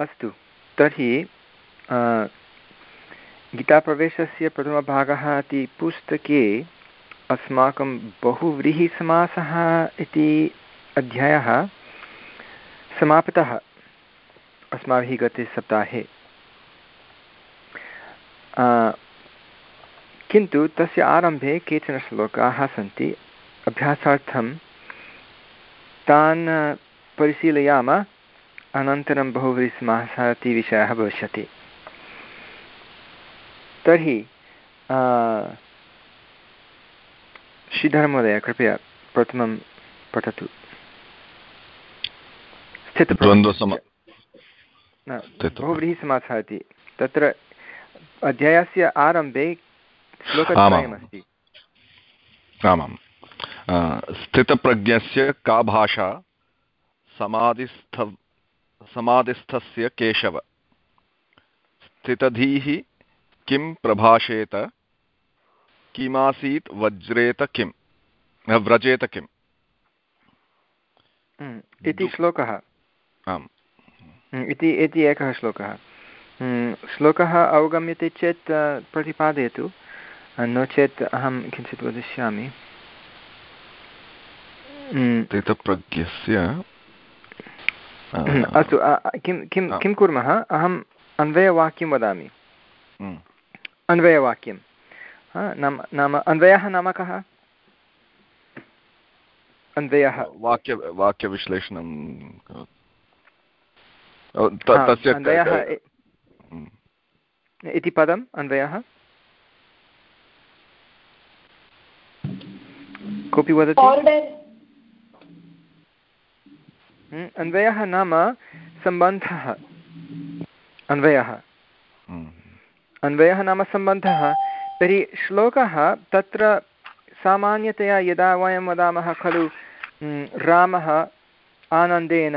अस्तु। तर्हि गीताप्रवेशस्य प्रथमभागः इति पुस्तके अस्माकं बहुव्रीहिसमासः इति अध्यायः समापितः अस्माभिः गते सप्ताहे। किन्तु तस्य आरम्भे केचन श्लोकाः सन्ति। अभ्यासार्थं तान् परिशीलयाम। अनन्तरं बहुव्रीहिसमासः इति विषयः भविष्यति। तर्हि श्रीधरमहोदय कृपया प्रथमं पठतु। बहुव्रीहिसमासः इति तत्र अध्यायस्य आरम्भे श्लोकत्रयमस्ति आमां स्थितप्रज्ञस्य का भाषा समाधिस्थ समाधिस्थस्य केशव। स्थितधीः किं प्रभाषेत? किमासीत् वज्रेत किं व्रजेत किम्? हम्म, इति श्लोकः। आम्। हम्म, इति इति एकः श्लोकः। हम्म, श्लोकः अवगम्यते चेत् प्रतिपादयतु। नो चेत् अहं किञ्चित् वदिष्यामि। अस्तु किं किं किं कुर्मः? अहम् अन्वयवाक्यं वदामि। अन्वयवाक्यं। नाम नाम अन्वयः नाम कः? अन्वयः। वाक्य वाक्यविश्लेषणं अन्वयः इति पदम् अन्वयः। कोऽपि वदति? अन्वयः नाम सम्बन्धः। अन्वयः। अन्वयः नाम सम्बन्धः। तर्हि श्लोकः तत्र सामान्यतया यदा वयं वदामः खलु रामः आनन्देन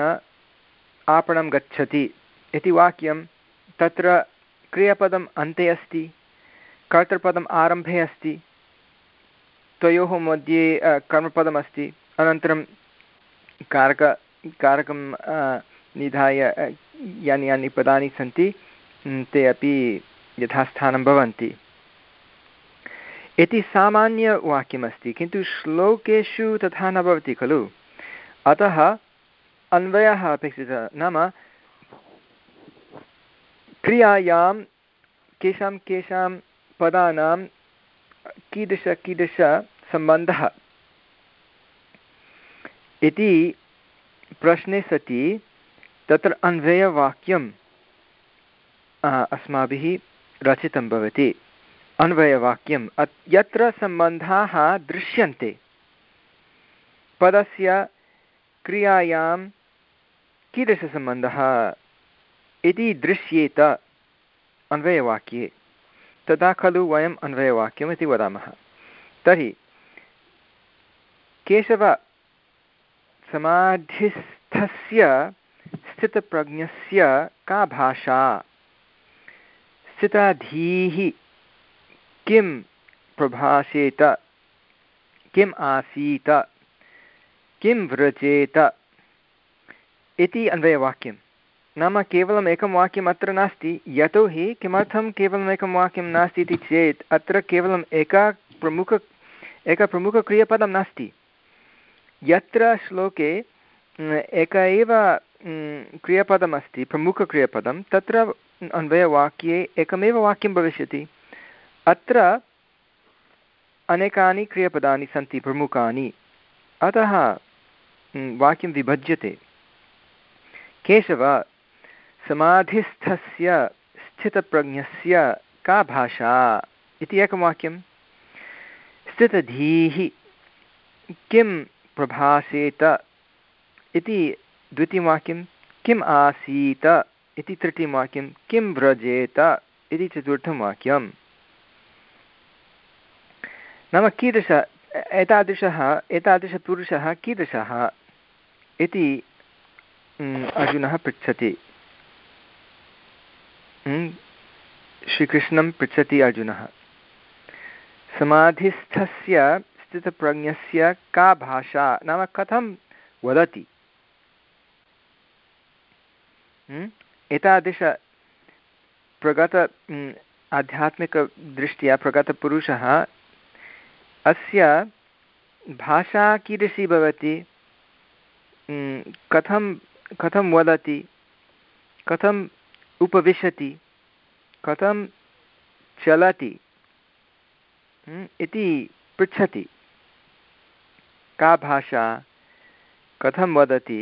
आपणं गच्छति इति वाक्यं तत्र क्रियपदम् अन्ते अस्ति कर्तृपदम् आरम्भे अस्ति तयोः मध्ये कर्मपदमस्ति अनन्तरं कारक कारकं निधाय यानि यानि पदानि सन्ति ते अपि यथास्थानं भवन्ति। इति सामान्यवाक्यमस्ति, किन्तु श्लोकेषु तथा न भवति खलु। अतः अन्वयः अपेक्षितः, नाम क्रियायां, केषां केषां पदानां कीदृश कीदृशसम्बन्धः इति प्रश्ने सति तत्र अन्वयवाक्यं अस्माभिः रचितं भवति। अन्वयवाक्यम्। यत्र सम्बन्धाः दृश्यन्ते, पदस्य क्रियायां कीदृशसम्बन्धः इति दृश्येत अन्वयवाक्ये। तदा खलु वयम् अन्वयवाक्यम् इति वदामः। तर्हि केशव समाधिस्थस्य स्थितप्रज्ञस्य का भाषा? स्थिताधीः किं प्रभाषेत? किम् आसीत? किं व्रजेत? इति अन्वयवाक्यं। नाम केवलम् एकं वाक्यम् अत्र नास्ति यतोहि किमर्थं केवलम् एकं वाक्यं नास्ति इति चेत् अत्र केवलम् एका प्रमुख, एकः प्रमुखक्रियपदं नास्ति। यत्र श्लोके एक एव क्रियपदमस्ति, प्रमुखक्रियपदं, तत्र अन्वयवाक्ये एकमेव वाक्यं भविष्यति। अत्र अनेकानि क्रियपदानि सन्ति, प्रमुखानि। अतः वाक्यं विभज्यते। केशव, समाधिस्थस्य स्थितप्रज्ञस्य का भाषा इति एकं वाक्यं स्थितधीः किं प्रभासेत। इति द्वितीयं वाक्यं किम् आसीत्? इति तृतीयं वाक्यं किं व्रजेत? इति चतुर्थं वाक्यम् नाम कीदृश, एतादृशः, एतादृशपुरुषः कीदृशः? इति अर्जुनः पृच्छति। श्रीकृष्णं पृच्छति अर्जुनः। समाधिस्थस्य स्थितप्रज्ञस्य का भाषा? नाम कथं वदति? एतादृश प्रगत आध्यात्मिकदृष्ट्या प्रगतपुरुषः अस्य भाषा कीदृशी भवति? कथं कथं वदति? कथम् उपविशति? कथं चलति? इति पृच्छति। का भाषा कथं वदति,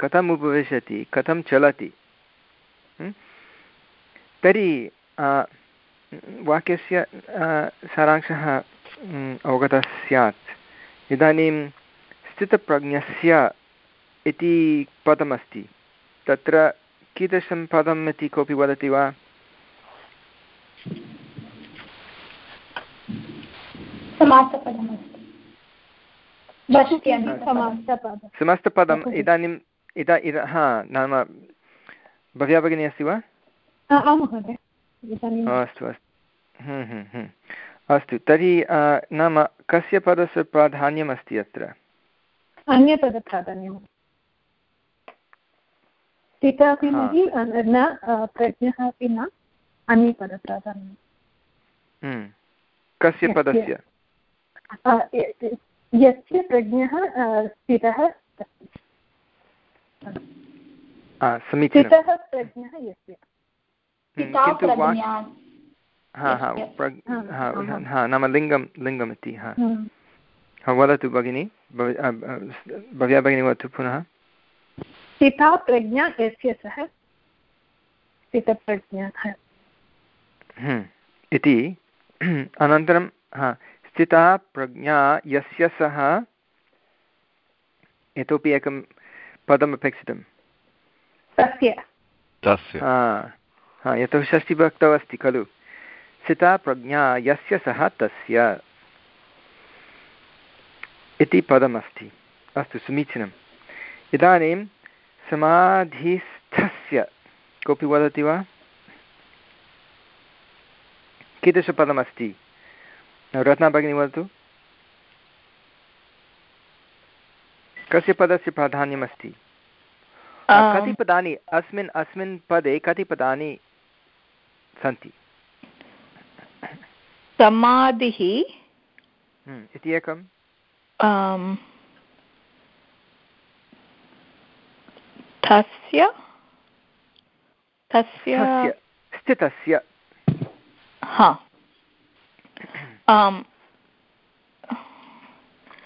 कथम् उपविशति, कथं चलति? तर्हि वाक्यस्य सारांशः अवगतः स्यात्। इदानीं स्थितप्रज्ञस्य इति पदमस्ति। तत्र कीदृशं पदम् इति कोऽपि वदति वा? समस्तपदम् इदानीम् इदा इद हा नाम भव्या भगिनी अस्ति वा? अस्तु अस्तु। हम्म, हम्म, हम्म। अस्तु तर्हि नाम कस्य पदस्य प्राधान्यम् अस्ति अत्र? अन्यपदप्राधान्यं पिता अपि न प्रज्ञः अपि न अन्यपदप्राधान्यं कस्य पदस्य? यस्य प्रज्ञः स्थितः समीचीनं। प्रज्ञः यस्य। नाम लिङ्गं लिङ्गम् इति हा वदतु भगिनि भव्या भगिनी वदतु पुनः। स्थिता प्रज्ञा यस्य सः? स्थितप्रज्ञा इति अनन्तरं हा स्थिता प्रज्ञा यस्य सः इतोपि एकं पदम् अपेक्षितं हा यतोहि षष्टिभक्तौ अस्ति खलु। स्थिता प्रज्ञा यस्य सः तस्य। इति पदमस्ति। अस्तु समीचीनम्। इदानीं समाधिस्थस्य कोऽपि वदति वा? कीदृशपदमस्ति? रत्ना भगिनी वदतु। कस्य पदस्य प्राधान्यमस्ति कति पदानि अस्मिन् अस्मिन् पदे कति पदानि सन्ति? समाधिः। हम्म, इति एकं तस्य। तस्य स्थितस्य।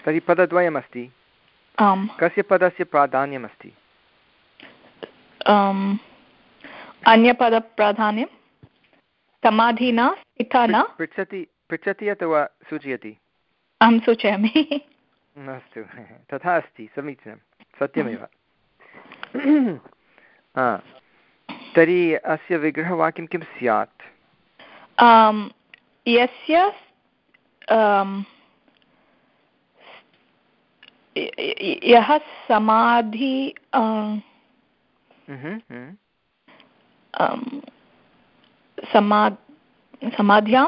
तर्हि पदद्वयमस्ति। आम्। कस्य पदस्य प्राधान्यमस्ति? अन्यपदप्राधान्यं? समाधि न स्थिता न पृच्छति पृच्छति अथवा सूचयति? अहं सूचयामि। अस्तु तथा अस्ति समीचीनं सत्यमेव। तर्हि अस्य विग्रहवाक्यं किं स्यात्? यस्य यः समाधि समा समाध्यां?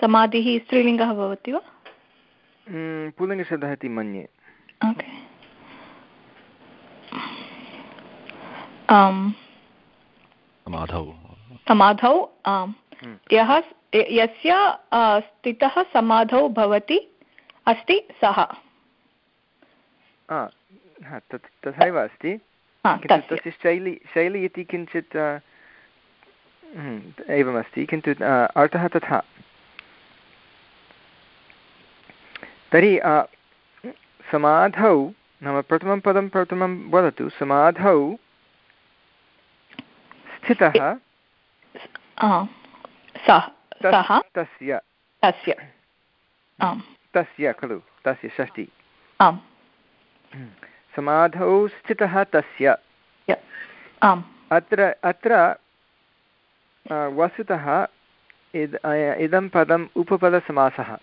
समाधिः स्त्रीलिङ्गः भवति वा? पुल्लिङ्गशब्दः इति मन्ये। समाधौ। समाधौ यः यस्य स्थितः समाधौ भवति अस्ति सः। तथैव अस्ति। तस्य। शैली शैली इति किञ्चित् एवमस्ति। किन्तु अर्थः तथा। तर्हि समाधौ नाम प्रथमं पदं प्रथमं वदतु। समाधौ स्थितः तस्य। तस्य। तस्य खलु तस्य षष्टि आम्। समाधौ स्थितः तस्य। आम्। अत्र अत्र वस्तुतः इद इदं पदम् उपपदसमासः।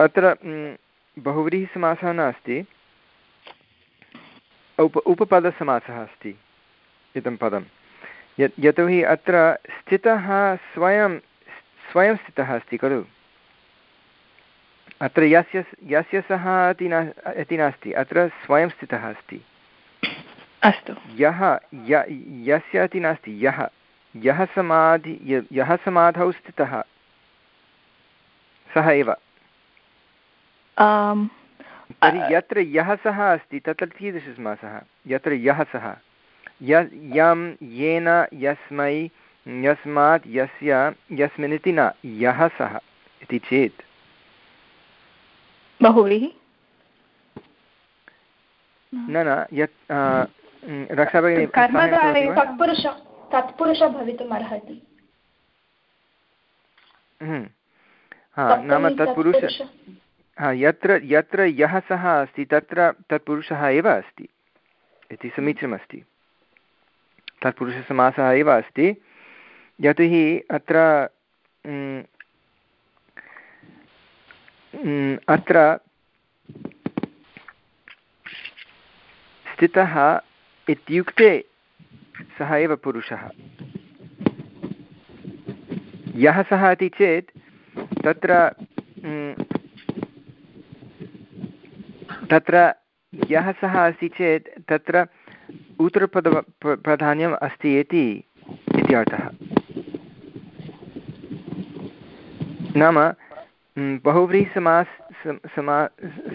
अत्र बहुव्रीहिसमासः नास्ति। उप उपपदसमासः अस्ति इदं पदं यत् यतोहि अत्र स्थितः स्वयं स्वयं स्थितः अस्ति खलु? अत्र यस्य यस्य सः इति न इति नास्ति अत्र स्वयं स्थितः अस्ति। अस्तु। यः य यस्य इति नास्ति यः यः समाधि यः समाधौ स्थितः सः एव। तर्हि यत्र यः सः अस्ति तत्र कीदृशसमासः? यत्र यः सः? य यं येन यस्मै यस्मात् यस्य यस्मिन् इति न यः सः इति चेत्। बहुव्रीहि न न यत् रक्षाभगिनी तत्पुरुष भवितुम् अर्हति। हम्म। नाम तत्पुरुष। हा यत्र यत्र यः सः अस्ति तत्र तत्पुरुषः एव अस्ति इति समीचीनमस्ति। तत्पुरुषसमासः एव अस्ति। यतोहि अत्र अत्र स्थितः इत्युक्ते सः एव पुरुषः। यः सः इति चेत् तत्र तत्र यः सः अस्ति चेत् तत्र उत्तरपद प्राधान्यम् अस्ति इति इति अर्थः नाम बहुव्रीहिसमास् समा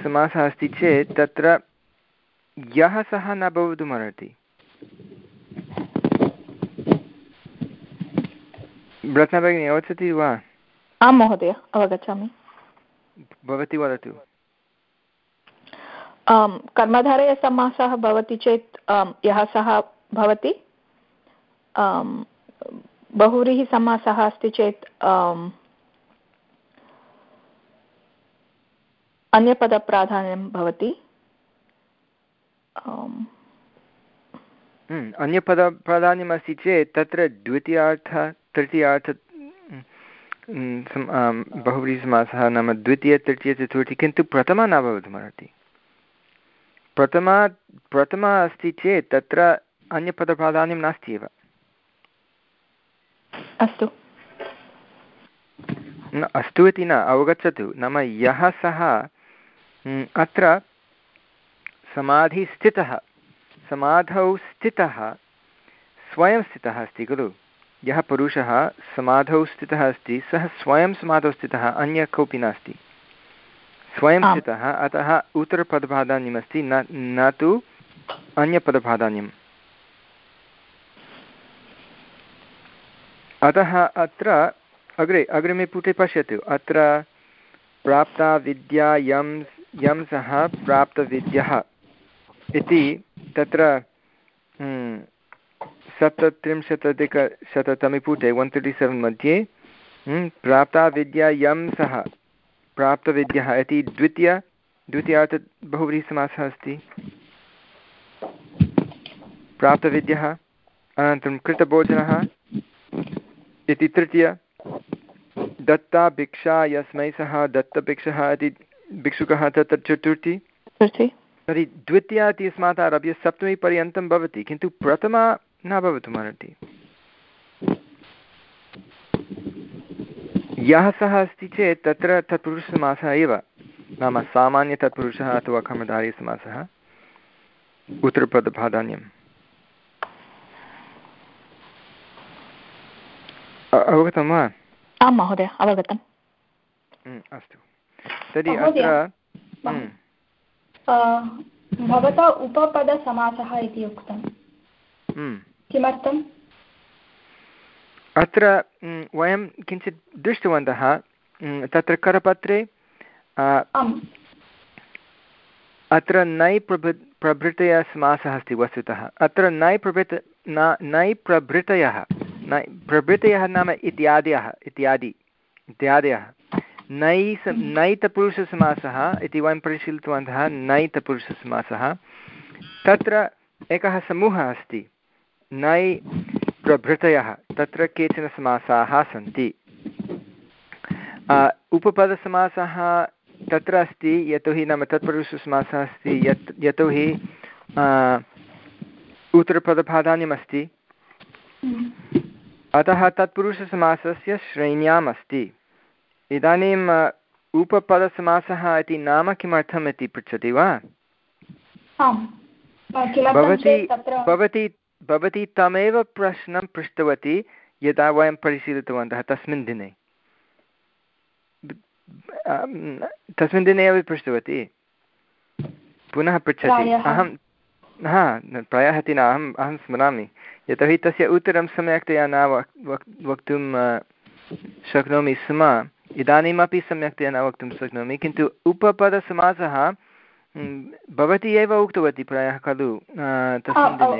समासः अस्ति चेत् तत्र यः सः न भवितुमर्हति। रत्नभगिनी अवगच्छति वा? आं महोदय अवगच्छामि। भवती वदतु। कर्मधारयसमासः भवति चेत् यः सः भवति बहुव्रीहिसमासः अस्ति चेत् अन्यपदप्राधान्यं भवति। हम्म, अन्यपदप्राधान्यमस्ति चेत् तत्र द्वितीयार्थ तृतीयार्थ बहुव्रीहिसमासः नाम द्वितीय तृतीय चतुर्थी किन्तु प्रथमा न भवितुमर्हति प्रथमा प्रथमा अस्ति चेत् तत्र अन्यपदप्राधान्यं नास्ति एव अस्तु। न अस्तु इति न अवगच्छतु। नाम यः सः अत्र समाधिस्थितः समाधौ स्थितः स्वयं स्थितः अस्ति खलु? यः पुरुषः समाधौ स्थितः अस्ति सः स्वयं समाधौ स्थितः अन्य कोऽपि नास्ति। स्वयं स्थितः अतः उत्तरपदप्राधान्यमस्ति न न तु अन्यपदप्राधान्यम् अतः अत्र अग्रे अग्रिमे पुटे पश्यतु। अत्र प्राप्ता विद्या यं यं सः प्राप्तविद्यः इति तत्र हम्म, सप्तत्रिंशदधिकशततमे पुटे वन् तर्टि सेवेन् मध्ये हम्म, प्राप्ता विद्या यं सः प्राप्तविद्यः इति द्वितीय द्वितीयार्थ बहुव्रीहिसमासः अस्ति। प्राप्तविद्यः अनन्तरं कृतभोजनः इति तृतीय दत्ता भिक्षा यस्मै सः दत्तभिक्षः इति भिक्षुकः तत्र चतुर्थी। तर्हि द्वितीया इत्यस्मात् आरभ्य सप्तमीपर्यन्तं भवति किन्तु प्रथमा न भवितुमर्हति यः सः अस्ति चेत् तत्र तत्पुरुषसमासः एव। नाम सामान्यतत्पुरुषः अथवा कर्मधारीसमासः उत्तरपदप्राधान्यम् अवगतं वा? आं महोदय अवगतम्। अस्तु। तर्हि अत्र भवता उपपदसमासः इति उक्तं। किमर्थम्? अत्र वयं किञ्चित् दृष्टवन्तः तत्र करपत्रे अत्र नै प्रभृ प्रभृतयसमासः अस्ति वस्तुतः। अत्र नै प्रभृत न नै प्रभृतयः नै प्रभृतयः नाम इत्यादयः इत्यादि इत्यादयः। नै नैतपुरुषसमासः इति वयं परिशीलितवन्तः नैतपुरुषसमासः। तत्र एकः समूहः अस्ति। नै प्रभृतयः तत्र केचन समासाः सन्ति। उपपदसमासः तत्र अस्ति यतोहि नाम तत्पुरुषसमासः अस्ति यत् यतोहि उत्तरपदप्राधान्यमस्ति अतः तत्पुरुषसमासस्य श्रेण्याम् अस्ति इदानीम् उपपदसमासः इति नाम किमर्थम् इति पृच्छति वा? भवती भवती भवती तमेव प्रश्नं पृष्टवती यदा वयं परिशीलितवन्तः तस्मिन् दिने। तस्मिन् दिने एव पृष्टवती? पुनः पृच्छति। अहं हा प्रायः न अहम् अहं स्मरामि। यतोहि तस्य उत्तरं सम्यक्तया न वक् वक्तुं शक्नोमि स्म। इदानीमपि सम्यक्तया न वक्तुं शक्नोमि किन्तु उपपदसमासः भवती एव उक्तवती प्रायः खलु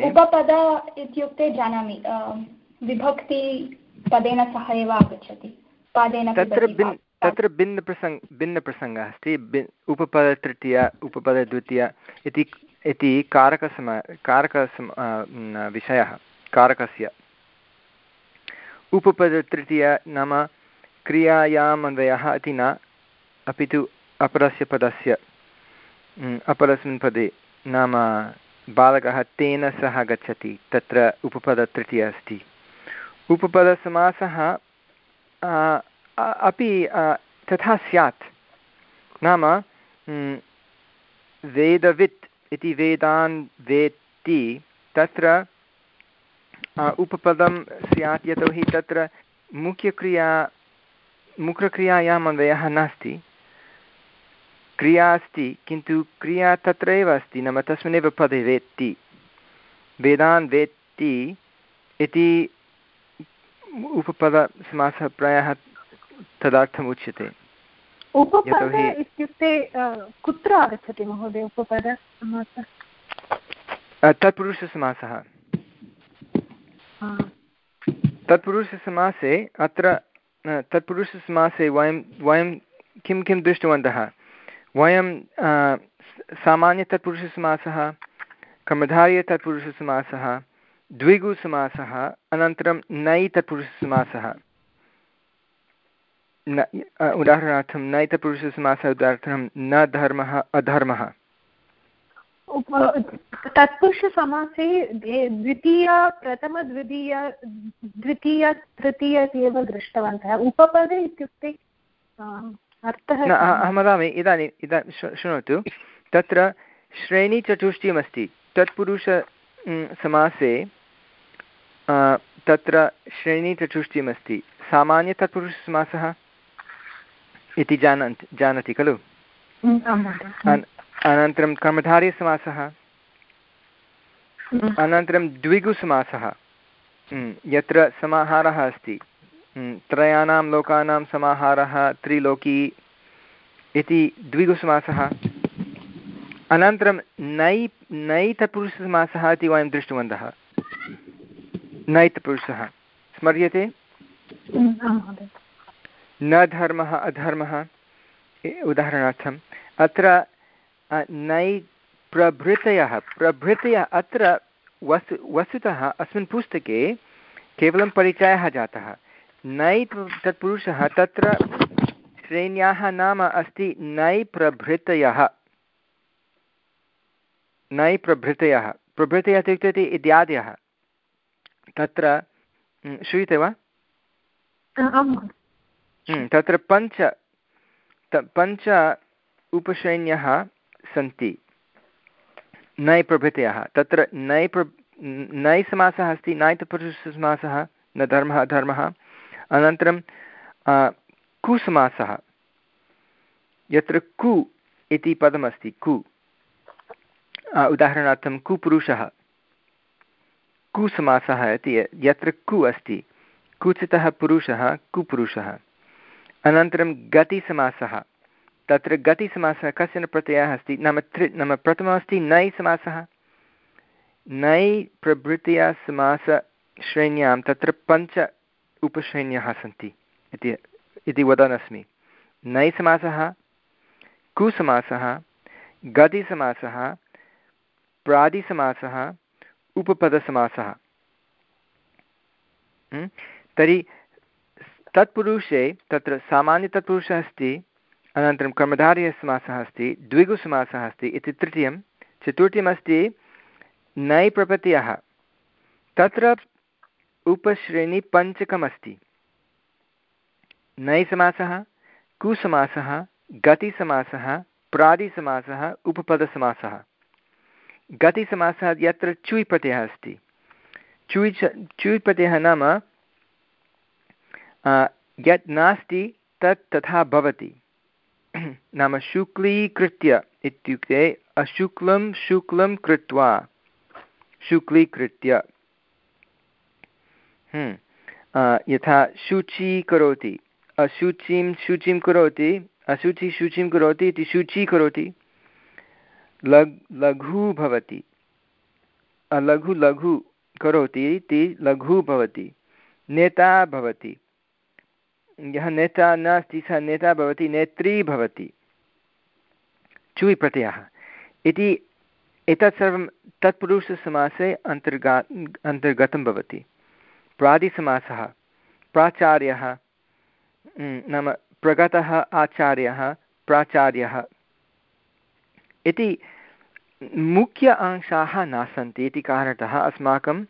उपपद इत्युक्ते जानामि विभक्ति पदेन सह एव आगच्छति। पादेन तत्र भिन् तत्र भिन्नप्रसङ्ग भिन्नप्रसङ्गः अस्ति। उपपदतृतीया उपपदद्वितीया इति इति कारकसम कारकसम विषयः कारकस्य। उपपदतृतीया नाम क्रियायाम् अन्वयः इति न अपि तु अपरस्य पदस्य। अपरस्मिन् पदे नाम बालकः तेन सह गच्छति, तत्र उपपदतृतीया अस्ति। उपपदसमासः अपि तथा स्यात्। नाम वेदवित् इति वेदान् वेत्ति, तत्र उपपदं स्यात्, यतोहि तत्र मुख्यक्रिया मुख्यक्रियायाम् अन्वयः नास्ति। क्रिया अस्ति किन्तु क्रिया तत्र एव अस्ति नाम तस्मिन्नेव पदे वेत्ति। वेदान् वेत्ति इति उपपदसमासः प्रायः तदर्थम् उच्यते। इत्युक्ते कुत्र आगच्छति महोदय उपपद तत्पुरुषसमासः। तत्पुरुषसमासे अत्र तत्पुरुषसमासे वयं वयं किं किं दृष्टवन्तः? वयं सामान्यतत्पुरुषसमासः कर्मधार्यतत्पुरुषसमासः द्विगुसमासः, अनन्तरं नै तत्पुरुषसमासः न उदाहरणार्थं नैतपुरुषसमासः उदाहरणार्थं न धर्मः, अधर्मः। तत्पुरुषसमासे द्वितीय, प्रथमद्वितीय, द्वितीय तृतीय एव दृष्टवन्तः। उपपदे इत्युक्ते अर्थः अहं वदामि इदानीम् इदा शृणोतु। तत्र श्रेणीचतुष्टयमस्ति। तत्पुरुष समासे तत्र श्रेणीचतुष्टयमस्ति। सामान्यतत्पुरुषसमासः इति जानन्ति जानाति खलु? अनन्तरं कर्मधार्यसमासः अनन्तरं द्विगुसमासः यत्र समाहारः अस्ति। त्रयाणां लोकानां समाहारः त्रिलोकी इति द्विगुसमासः। अनन्तरं नै नैतपुरुषसमासः इति वयं दृष्टवन्तः। नैतपुरुषः। स्मर्यते? न धर्मः अधर्मः। उदाहरणार्थम् अत्र नै प्रभृतयः प्रभृतयः अत्र वस्तु वस्तुतः अस्मिन् पुस्तके केवलं परिचयः जातः। नै तत्पुरुषः तत्र श्रेण्याः नाम अस्ति नै प्रभृतयः नै प्रभृतयः प्रभृतयः इत्युक्ते इत्यादयः। तत्र श्रूयते वा? तत्र पञ्च पञ्च उपश्रेण्यः सन्ति। नै प्रभृतयः तत्र नै प्र नै समासः अस्ति नैतपुरुषसमासः न धर्मः अधर्मः। अनन्तरं कुसमासः। यत्र कु इति पदमस्ति, कु। उदाहरणार्थं कुपुरुषः। कुसमासः इति, यत्र कु अस्ति, कुचितः पुरुषः, कुपुरुषः। अनन्तरं गतिसमासः। तत्र गतिसमासः कश्चन प्रत्ययः अस्ति, नाम त्रि, नाम प्रथममस्ति नै समासः नै प्रभृतया समासश्रेण्यां तत्र पञ्च उपश्रेण्यः सन्ति इति इति वदन् नै समासः कुसमासः, गतिसमासः, प्रादिसमासः, उपपदसमासः। तर्हि तत्पुरुषे तत्र सामान्यतत्पुरुषः अस्ति, अनन्तरं कर्मधार्यसमासः अस्ति, द्विगुसमासः अस्ति इति तृतीयं। चतुर्थीयमस्ति नै प्रपत्यः तत्र उपश्रेणी पञ्चकमस्ति। नै समासः कुसमासः, गतिसमासः, प्रादिसमासः, उपपदसमासः। गतिसमासः यत्र चुय् प्रत्ययः अस्ति। चुय् चुय् प्रत्ययः नाम यत् नास्ति तत् तथा भवति। नाम शुक्लीकृत्य इत्युक्ते अशुक्लं शुक्लं कृत्वा। शुक्लीकृत्य। यथा शुचि करोति। अशुचिं शुचिं करोति। अशुचि शुचिं करोति इति शुचि करोति। लघ्, लघु भवति। लघु लघु करोति इति लघु भवति। नेता भवति। यः नेता नास्ति, सः नेता भवति, नेत्री भवति। चुय् प्रत्ययः इति एतत् सर्वं तत्पुरुषसमासे अन्तर्गा, अन्तर्गतं भवति। प्रादिसमासः, प्राचार्यः नाम प्रगतः आचार्यः, प्राचार्यः। इति मुख्य अंशाः न सन्ति इति कारणतः अस्माकं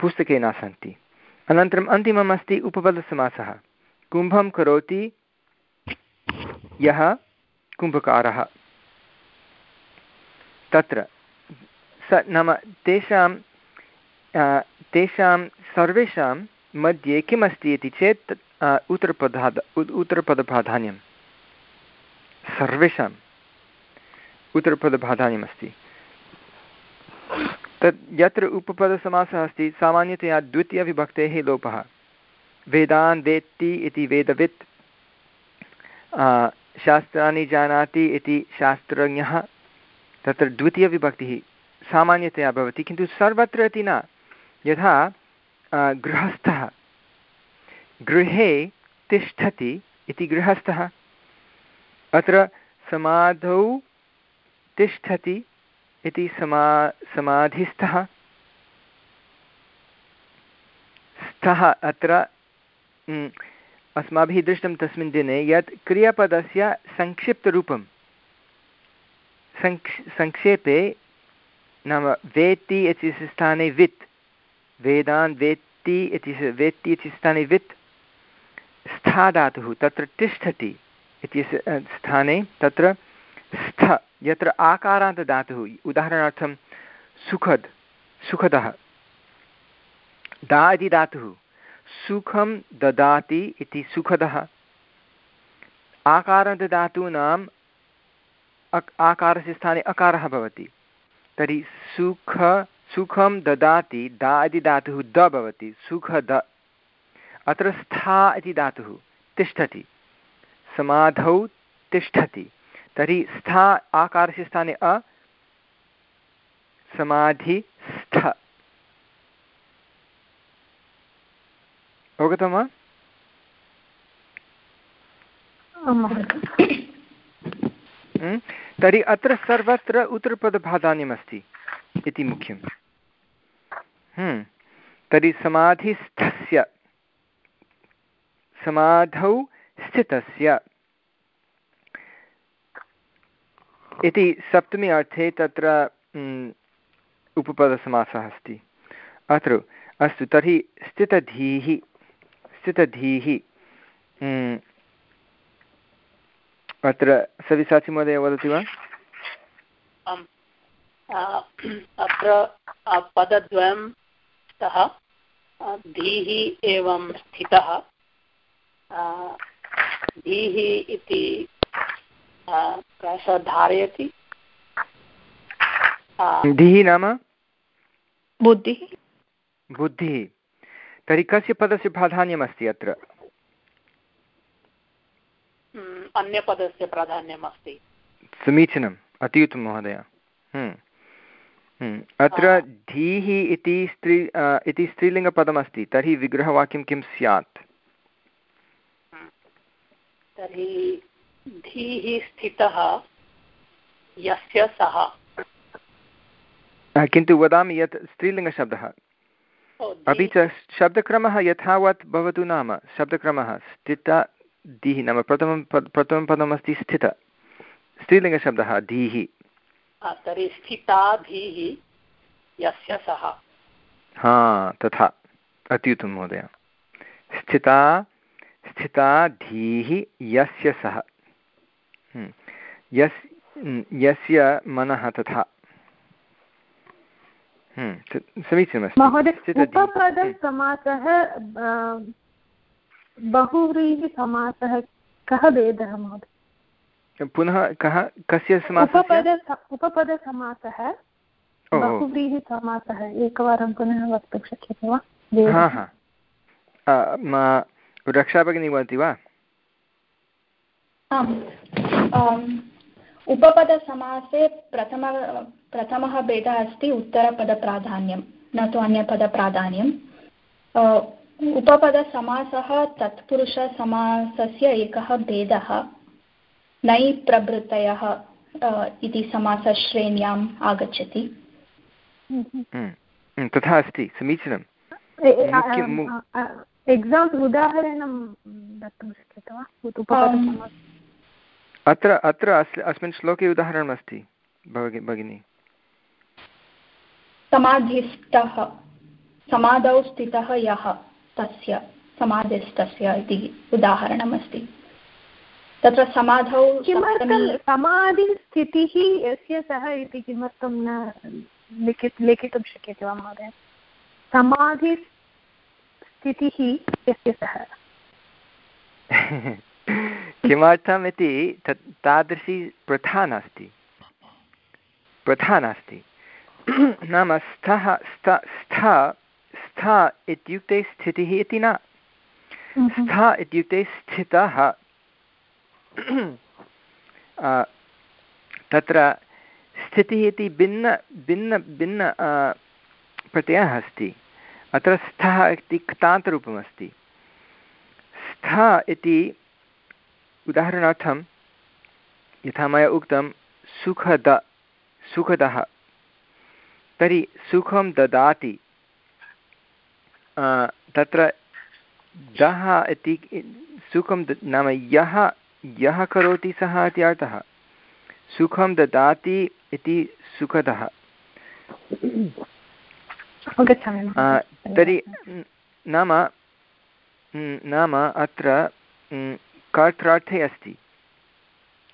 पुस्तके न सन्ति अनन्तरम् अन्तिमम् अस्ति उपपदसमासः। कुम्भं करोति यः कुम्भकारः। तत्र स नाम तेषां तेषां सर्वेषां मध्ये किमस्ति इति चेत् उत्तरपदाद् उत्तरपदप्राधान्यं। सर्वेषाम् उत्तरपदप्राधान्यमस्ति। तत् यत्र उपपदसमासः अस्ति, सामान्यतया द्वितीयविभक्तेः लोपः। वेदान् वेत्ति इति वेदवित् शास्त्राणि जानाति इति शास्त्रज्ञः, तत्र द्वितीयविभक्तिः सामान्यतया भवति, किन्तु सर्वत्र इति न। यथा गृहस्थः। गृहे तिष्ठति इति गृहस्थः। अत्र समाधौ तिष्ठति इति समा, समाधिस्थः। स्थः अत्र अस्माभिः दृष्टं तस्मिन् दिने यत् क्रियापदस्य संक्षिप्तरूपं सङ्क् संक्षेपे नाम वेत्ति इत्यस्य स्थाने वित्। वेदान् वेत्ति इति वेत्ति इति स्थाने वित् स्था धातुः तत्र तिष्ठति इत्यस्य स्थाने तत्र स्थ, यत्र आकारान्तदातुः, उदाहरणार्थं सुखद्, सुखदः, दा इति धातुः, सुखं ददाति इति सुखदः। आकारन्तदातूनाम् अक् आकारस्य स्थाने अकारः भवति, तर्हि सुख सुखं ददाति दा इति धातुः द भवति सुखद अत्र स्था इति धातुः तिष्ठति। समाधौ तिष्ठति। तर्हि स्था आकारस्य स्थाने अ समाधि स्थ। अवगतं वा? तर्हि अत्र सर्वत्र उत्तरपदप्राधान्यमस्ति इति मुख्यं तर्हि समाधिस्थस्य, समाधौ स्थितस्य। इति सप्तमी अर्थे तत्र उपपदसमासः अस्ति। अत्र, अस्तु, तर्हि स्थितधीः स्थितधीः अत्र सविसाचि वदति वा? अत्र पदद्वयं स्तः धीः एवं स्थितः धीः इति प्रायशः धारयति। धीः नाम? बुद्धिः। बुद्धिः। तर्हि कस्य पदस्य प्राधान्यमस्ति अत्र? अन्यपदस्य प्राधान्यम् अस्ति समीचीनम् अति उत्तमं महोदय। अत्र धीः इति स्त्री इति स्त्रीलिङ्गपदमस्ति तर्हि विग्रहवाक्यं किं स्यात्? तर्हि धीः स्थितः यस्य सः। किन्तु वदामि यत् स्त्रीलिङ्गशब्दः। अपि च शब्दक्रमः यथावत् भवतु नाम। शब्दक्रमः स्थित धीः नाम प्रथमं प्रथमं पदमस्ति स्थित। स्त्रीलिङ्गशब्दः धीः। तर्हि स्थिता धीः यस्य सः। हा तथा। अत्युत्तमं महोदय। स्थिता स्थिता धीः यस्य सः। हम्म। यस् हम्म, यस्य मनः तथा। समीचीनमस्ति। महोदय उपपदसमासः बहुव्रीहिसमासः कः भेदः महोदय? पुनः कः कस्य उपपद उपपदसमासः। बहुव्रीहिसमासः एकवारं पुनः वक्तुं शक्यते वा? हा हा। रक्षाभगिनी वदति वा? उपपदसमासे प्रथम प्रथमः भेदः अस्ति उत्तरपदप्राधान्यं। न तु अन्यपदप्राधान्यम् उपपदसमासः तत्पुरुषसमासस्य एकः भेदः। नै प्रभृतयः इति समासश्रेण्याम् आगच्छति। हम्म, तथा अस्ति समीचीनं एक्साम्प् उदाहरणं दातुं शक्यते वा? अत्र अत्र अस्मिन् श्लोके उदाहरणमस्ति भगिनि। समाधिस्थः समाधौ स्थितः यः तस्य समाधिस्थस्य इति उदाहरणमस्ति। तत्र समाधौ किमर्थं समाधिस्थितिः यस्य सः इति किमर्थं न लिखि लिखितुं शक्यते वा महोदय? समाधिस्थितिः यस्य सः? किमर्थम् इति तत् तादृशी प्रथा नास्ति। प्रथा नास्ति। नाम स्थः स्थ स्थ स्थ इत्युक्ते स्थितिः इति न। स्थ इत्युक्ते स्थितः तत्र स्थितिः इति भिन्न भिन्न भिन्न प्रत्ययः अस्ति। अत्र स्थः इति क्तान्तरूपमस्ति। स्थ इति उदाहरणार्थं, यथा मया उक्तं, सुखद, सुखदः। तर्हि सुखं ददाति। तत्र दः इति, सुखं नाम यः यः करोति सः इति सुखं ददाति इति सुखदः। तर्हि नाम नाम अत्र कर्त्रार्थे अस्ति।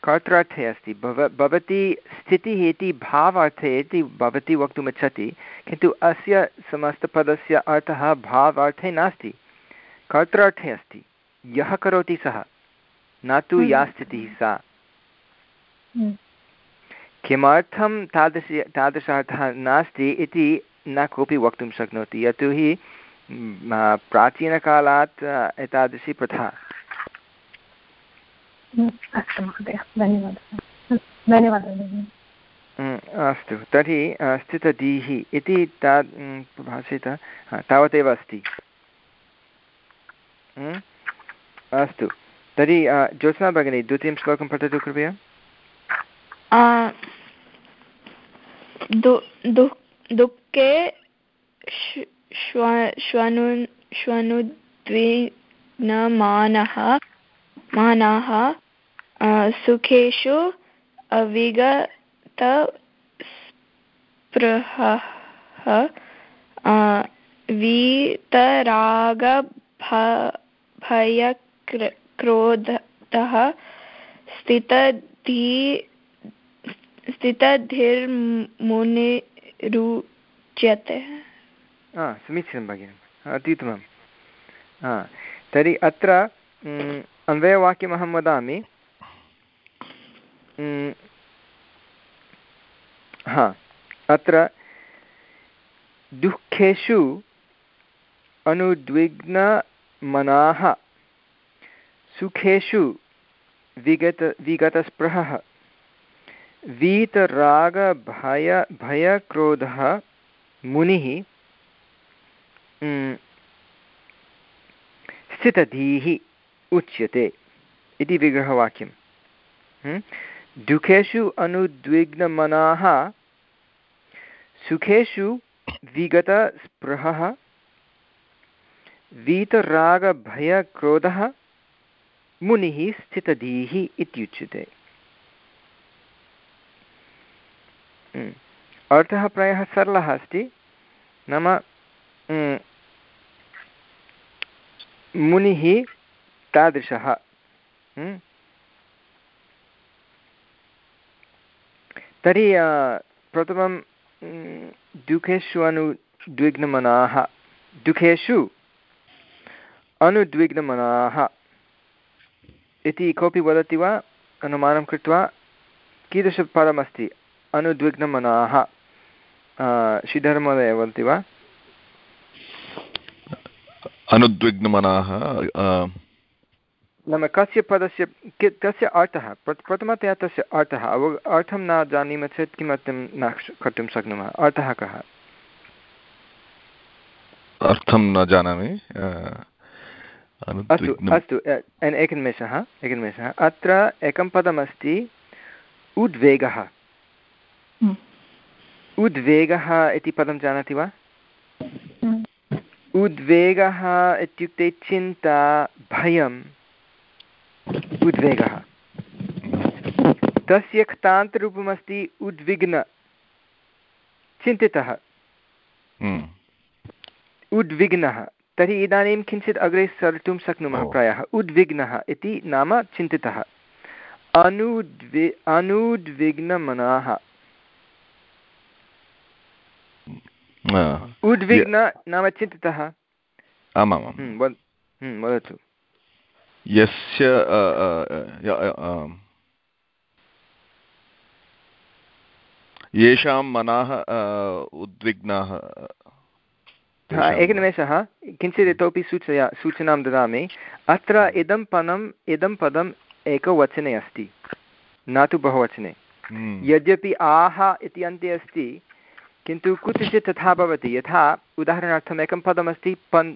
कर्त्रार्थे अस्ति। भव भवती स्थितिः इति भावार्थे इति भवती वक्तुमिच्छति किन्तु अस्य समस्तपदस्य अर्थः भावार्थे नास्ति। कर्त्रार्थे अस्ति। यः करोति सः? न तु या हम्म। स्थितिः सा। हम्म। किमर्थं तादृश तादृश नास्ति इति न कोऽपि वक्तुं शक्नोति। यतोहि प्राचीनकालात् एतादृशी प्रथा। अस्तु महोदय धन्यवादः। धन्यवादः अस्तु। तर्हि स्थितधीः इति ता भाषित तावदेव अस्ति। अस्तु। तर्हि ज्योत्स्ना भगिनी द्वितीयं श्लोकं पठतु कृपया। दुःखे श्वनु श्वनुद्विग्नमानः मानाः सुखेषु विगतस्पृहः वीतरागभयक्रोधः स्थितधि स्थितधिर्मुनिरुच्यते। समीचीनं भगिनि। अत्युत्तमं तर्हि अत्र अन्वयवाक्यमहं वदामि। हा अत्र दुःखेषु अनुद्विग्नमनाः सुखेषु विगत विगतस्पृहः। वीतरागभय भयक्रोधः मुनिः स्थितधीः उच्यते इति विग्रहवाक्यं दुःखेषु अनुद्विग्नमनाः, सुखेषु विगतस्पृहः, वीतरागभयक्रोधः मुनिः स्थितधीः इत्युच्यते। अर्थः प्रायः सरलः अस्ति। नाम मुनिः तादृशः। हम्म? तर्हि प्रथमं दुःखेषु अनुद्विग्नमनाः। दुःखेषु अनुद्विग्नमनाः। इति कोऽपि वदति वा अनुमानं कृत्वा कीदृशपदमस्ति? अनुद्विग्नमनाः। श्रीधरमहोदय वदति वा? अनुद्विग्नमनाः नाम कस्य पदस्य कस्य अर्थः? प्रथमतया तस्य अर्थः। अव अर्थं न जानीमः चेत् किमर्थं न कर्तुं शक्नुमः? अर्थः कः? अर्थं न जानामि अस्तु अस्तु एकनिमेषः एकनिमेषः अत्र एकं पदमस्ति उद्वेगः हम्म। उद्वेगः इति पदं जानाति वा। उद्वेगः इत्युक्ते चिन्ता भयं उद्वेगः तस्य क्तान्तरूपमस्ति उद्विग्न चिन्तितः हम्म। उद्विग्नः तर्हि इदानीं किञ्चित् अग्रे सरतुं शक्नुमः प्रायः। उद्विग्नः इति नाम चिन्तितः। अनुद्वि अनुद्विग्नमनाः। उद्विग्न नाम चिन्तितः? आमामां हम्म, हम्म, वदतु। यस्य येषां मनः उद्विग्नाः एकनिमेषः किञ्चित् इतोपि सूचया सूचनां ददामि। अत्र इदं पदम् इदं पदम् एकवचने अस्ति। न तु बहुवचने। हम्म। यद्यपि आह इति अन्ते अस्ति किन्तु कुत्रचित् तथा भवति। यथा उदाहरणार्थम् एकं पदमस्ति पन्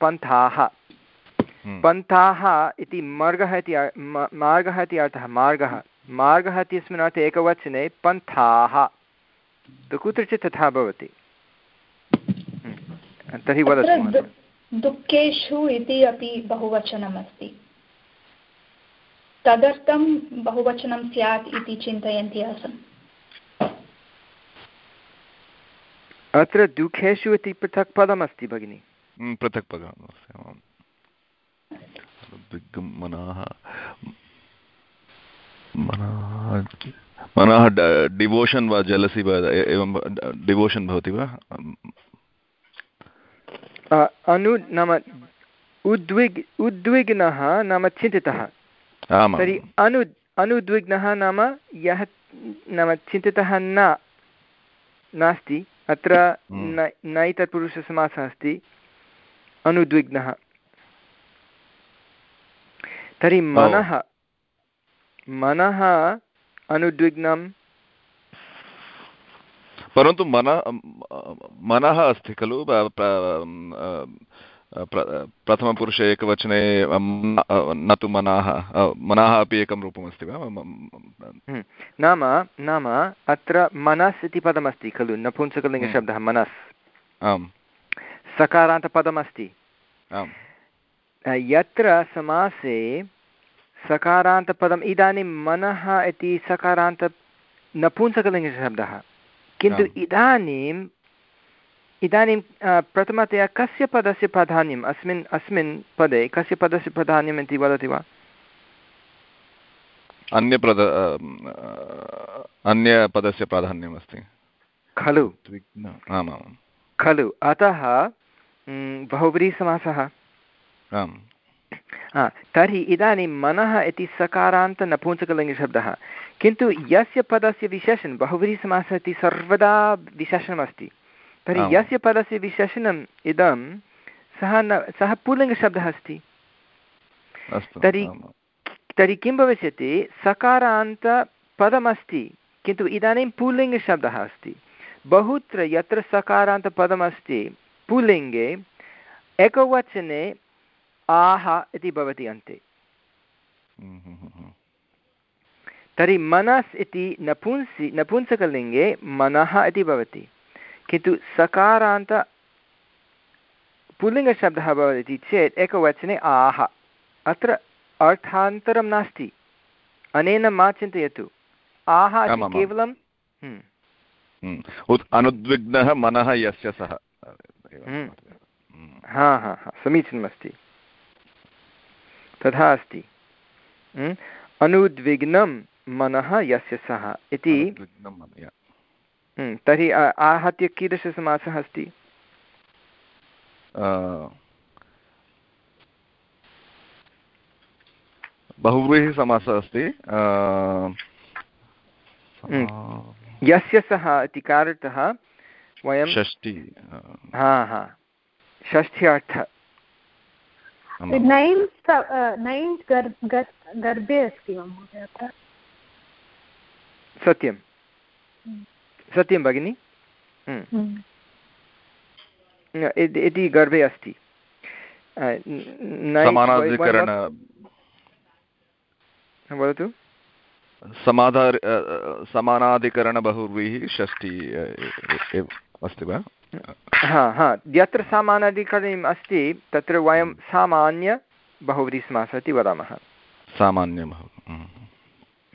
पन्थाः। हम्म। पन्थाः इति मार्गः इति मार्गः इति अर्थः मार्गः। मार्गः इत्यस्मिन् अर्थे एकवचने पन्थाः। कुत्रचित् तथा भवति। हम्म। तर्हि वदतु दुःखेषु इति अपि बहुवचनमस्ति। तदर्थं बहुवचनं स्यात् इति चिन्तयन्ती आसन्। अत्र दुःखेषु इति पृथक् पदमस्ति भगिनि। हम्म, पृथक् पदमस्ति मनाः मनः डिवोशन् वा जलसि वा एवं डिवोशन् भवति वा? अनु नाम उद्विग् उद्विग्नः नाम चिन्तितः। तर्हि अनु अनुद्विग्नः नाम यः नाम चिन्तितः न नास्ति। अत्र हम्म। नै तत्पुरुषसमासः अस्ति। अनुद्विग्नः। तर्हि मनः मनः अनुद्विग्नं परन्तु मन मनः अस्ति खलु प्रथमपुरुषे एकवचने न तु मनाः मनः अपि एकं रूपमस्ति वा? हम्म। नाम नाम अत्र मनस् इति पदमस्ति खलु नपुंसकलिङ्गशब्दः हम्म। मनस्। आम्। सकारान्तपदमस्ति। आम्। यत्र समासे सकारान्तपदम् इदानीं मनः इति सकारान्त नपुंसकलिङ्गशब्दः। किन्तु इदानीम् इदानीं प्रथमतया कस्य पदस्य प्राधान्यम्? अस्मिन् अस्मिन् पदे कस्य पदस्य प्राधान्यम् इति वदति वा? अन्यपद अन्यपदस्य प्राधान्यमस्ति। खलु। आमां खलु। अतः बहुव्रीसमासः। आम्। तर्हि इदानीं मनः इति सकारान्त नपुंसकलिङ्गशब्दः किन्तु यस्य पदस्य विशेषणं बहुव्रीसमासः इति सर्वदा विशेषणमस्ति। तर्हि यस्य पदस्य विशेषणम् इदं सः न सः पुल्लिङ्गशब्दः अस्ति। तर्हि तर्हि किं भविष्यति? सकारान्तपदमस्ति किन्तु इदानीं पुल्लिङ्गशब्दः अस्ति। बहुत्र यत्र सकारान्तपदमस्ति पुल्लिङ्गे एकवचने आह इति भवति अन्ते। तर्हि मनस् इति नपुंसि नपुंसकलिङ्गे मनः इति भवति। किन्तु सकारान्त पुल्लिङ्गशब्दः भवति चेत् एकवचने आह। अत्र अर्थान्तरं नास्ति। अनेन मा चिन्तयतु। आह केवलं हम्म। हम्म। अनुद्विग्नः मनः यस्य सः। हम्म। हा हा हा। समीचीनमस्ति। तथा अस्ति अनुद्विग्नं मनः यस्य सः इति तर्हि आहत्य कीदृशसमासः अस्ति? बहुव्रीहिसमासः अस्ति। यस्य सः इति कारणतः वयं षष्टि हा हा। षष्ठ्यर्थ गर्भे अस्ति वा महोदय अत्र? सत्यं। सत्यं भगिनि? इति गर्भे अस्ति। वदतु। समाधार समानाधिकरणबहुर्वीः षष्टि अस्ति वा? हा हा. यत्र सामानाधिकरणम् अस्ति तत्र वयं सामान्य बहुव्रीसमासः इति वदामः। सामान्यं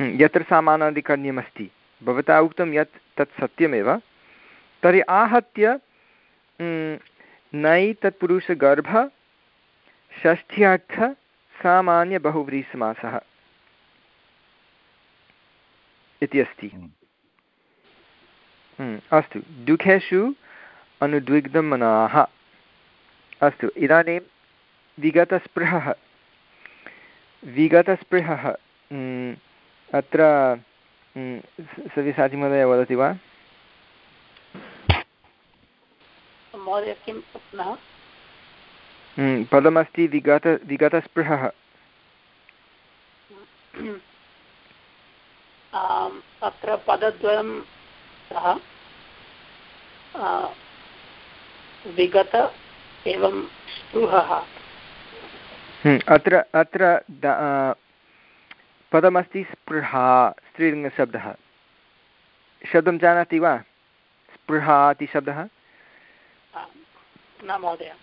यत्र सामानाधिकरण्यमस्ति भवता उक्तं यत् तत् सत्यमेव। तर्हि आहत्य नै तत्पुरुषगर्भ षष्ठ्यर्थ सामान्यबहुव्रीसमासः इति अस्ति। अस्तु। दुःखेषु अनुद्विग्धमनाः अस्तु इदानीं विगतस्पृहः। विगतस्पृहः अत्र सव्यसाचिमहोदय वदति वा? पदमस्ति विगत विगतस्पृहः। अत्र पदद्वयं सः विगत एवं स्पृहः। अत्र अत्र पदमस्ति स्पृहा स्त्रीलिङ्गशब्दः। शब्दं जानाति वा? स्पृहा इति शब्दः? न महोदय।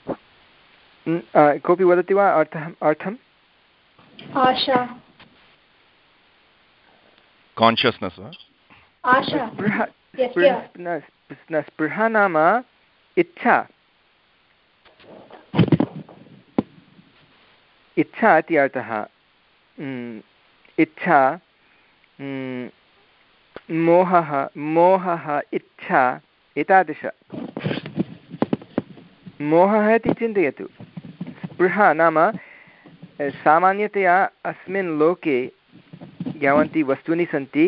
कोऽपि वदति वा अर्थः अर्थम् आशा। कान्शियस्नेस् वा? स्पृहा नाम इच्छा। इच्छा इति अर्थः इच्छा मोहः मोहः इच्छा, एतादृश। मोहः इति चिन्तयतु। स्पृहा नाम सामान्यतया अस्मिन् लोके यावन्ति वस्तूनि सन्ति,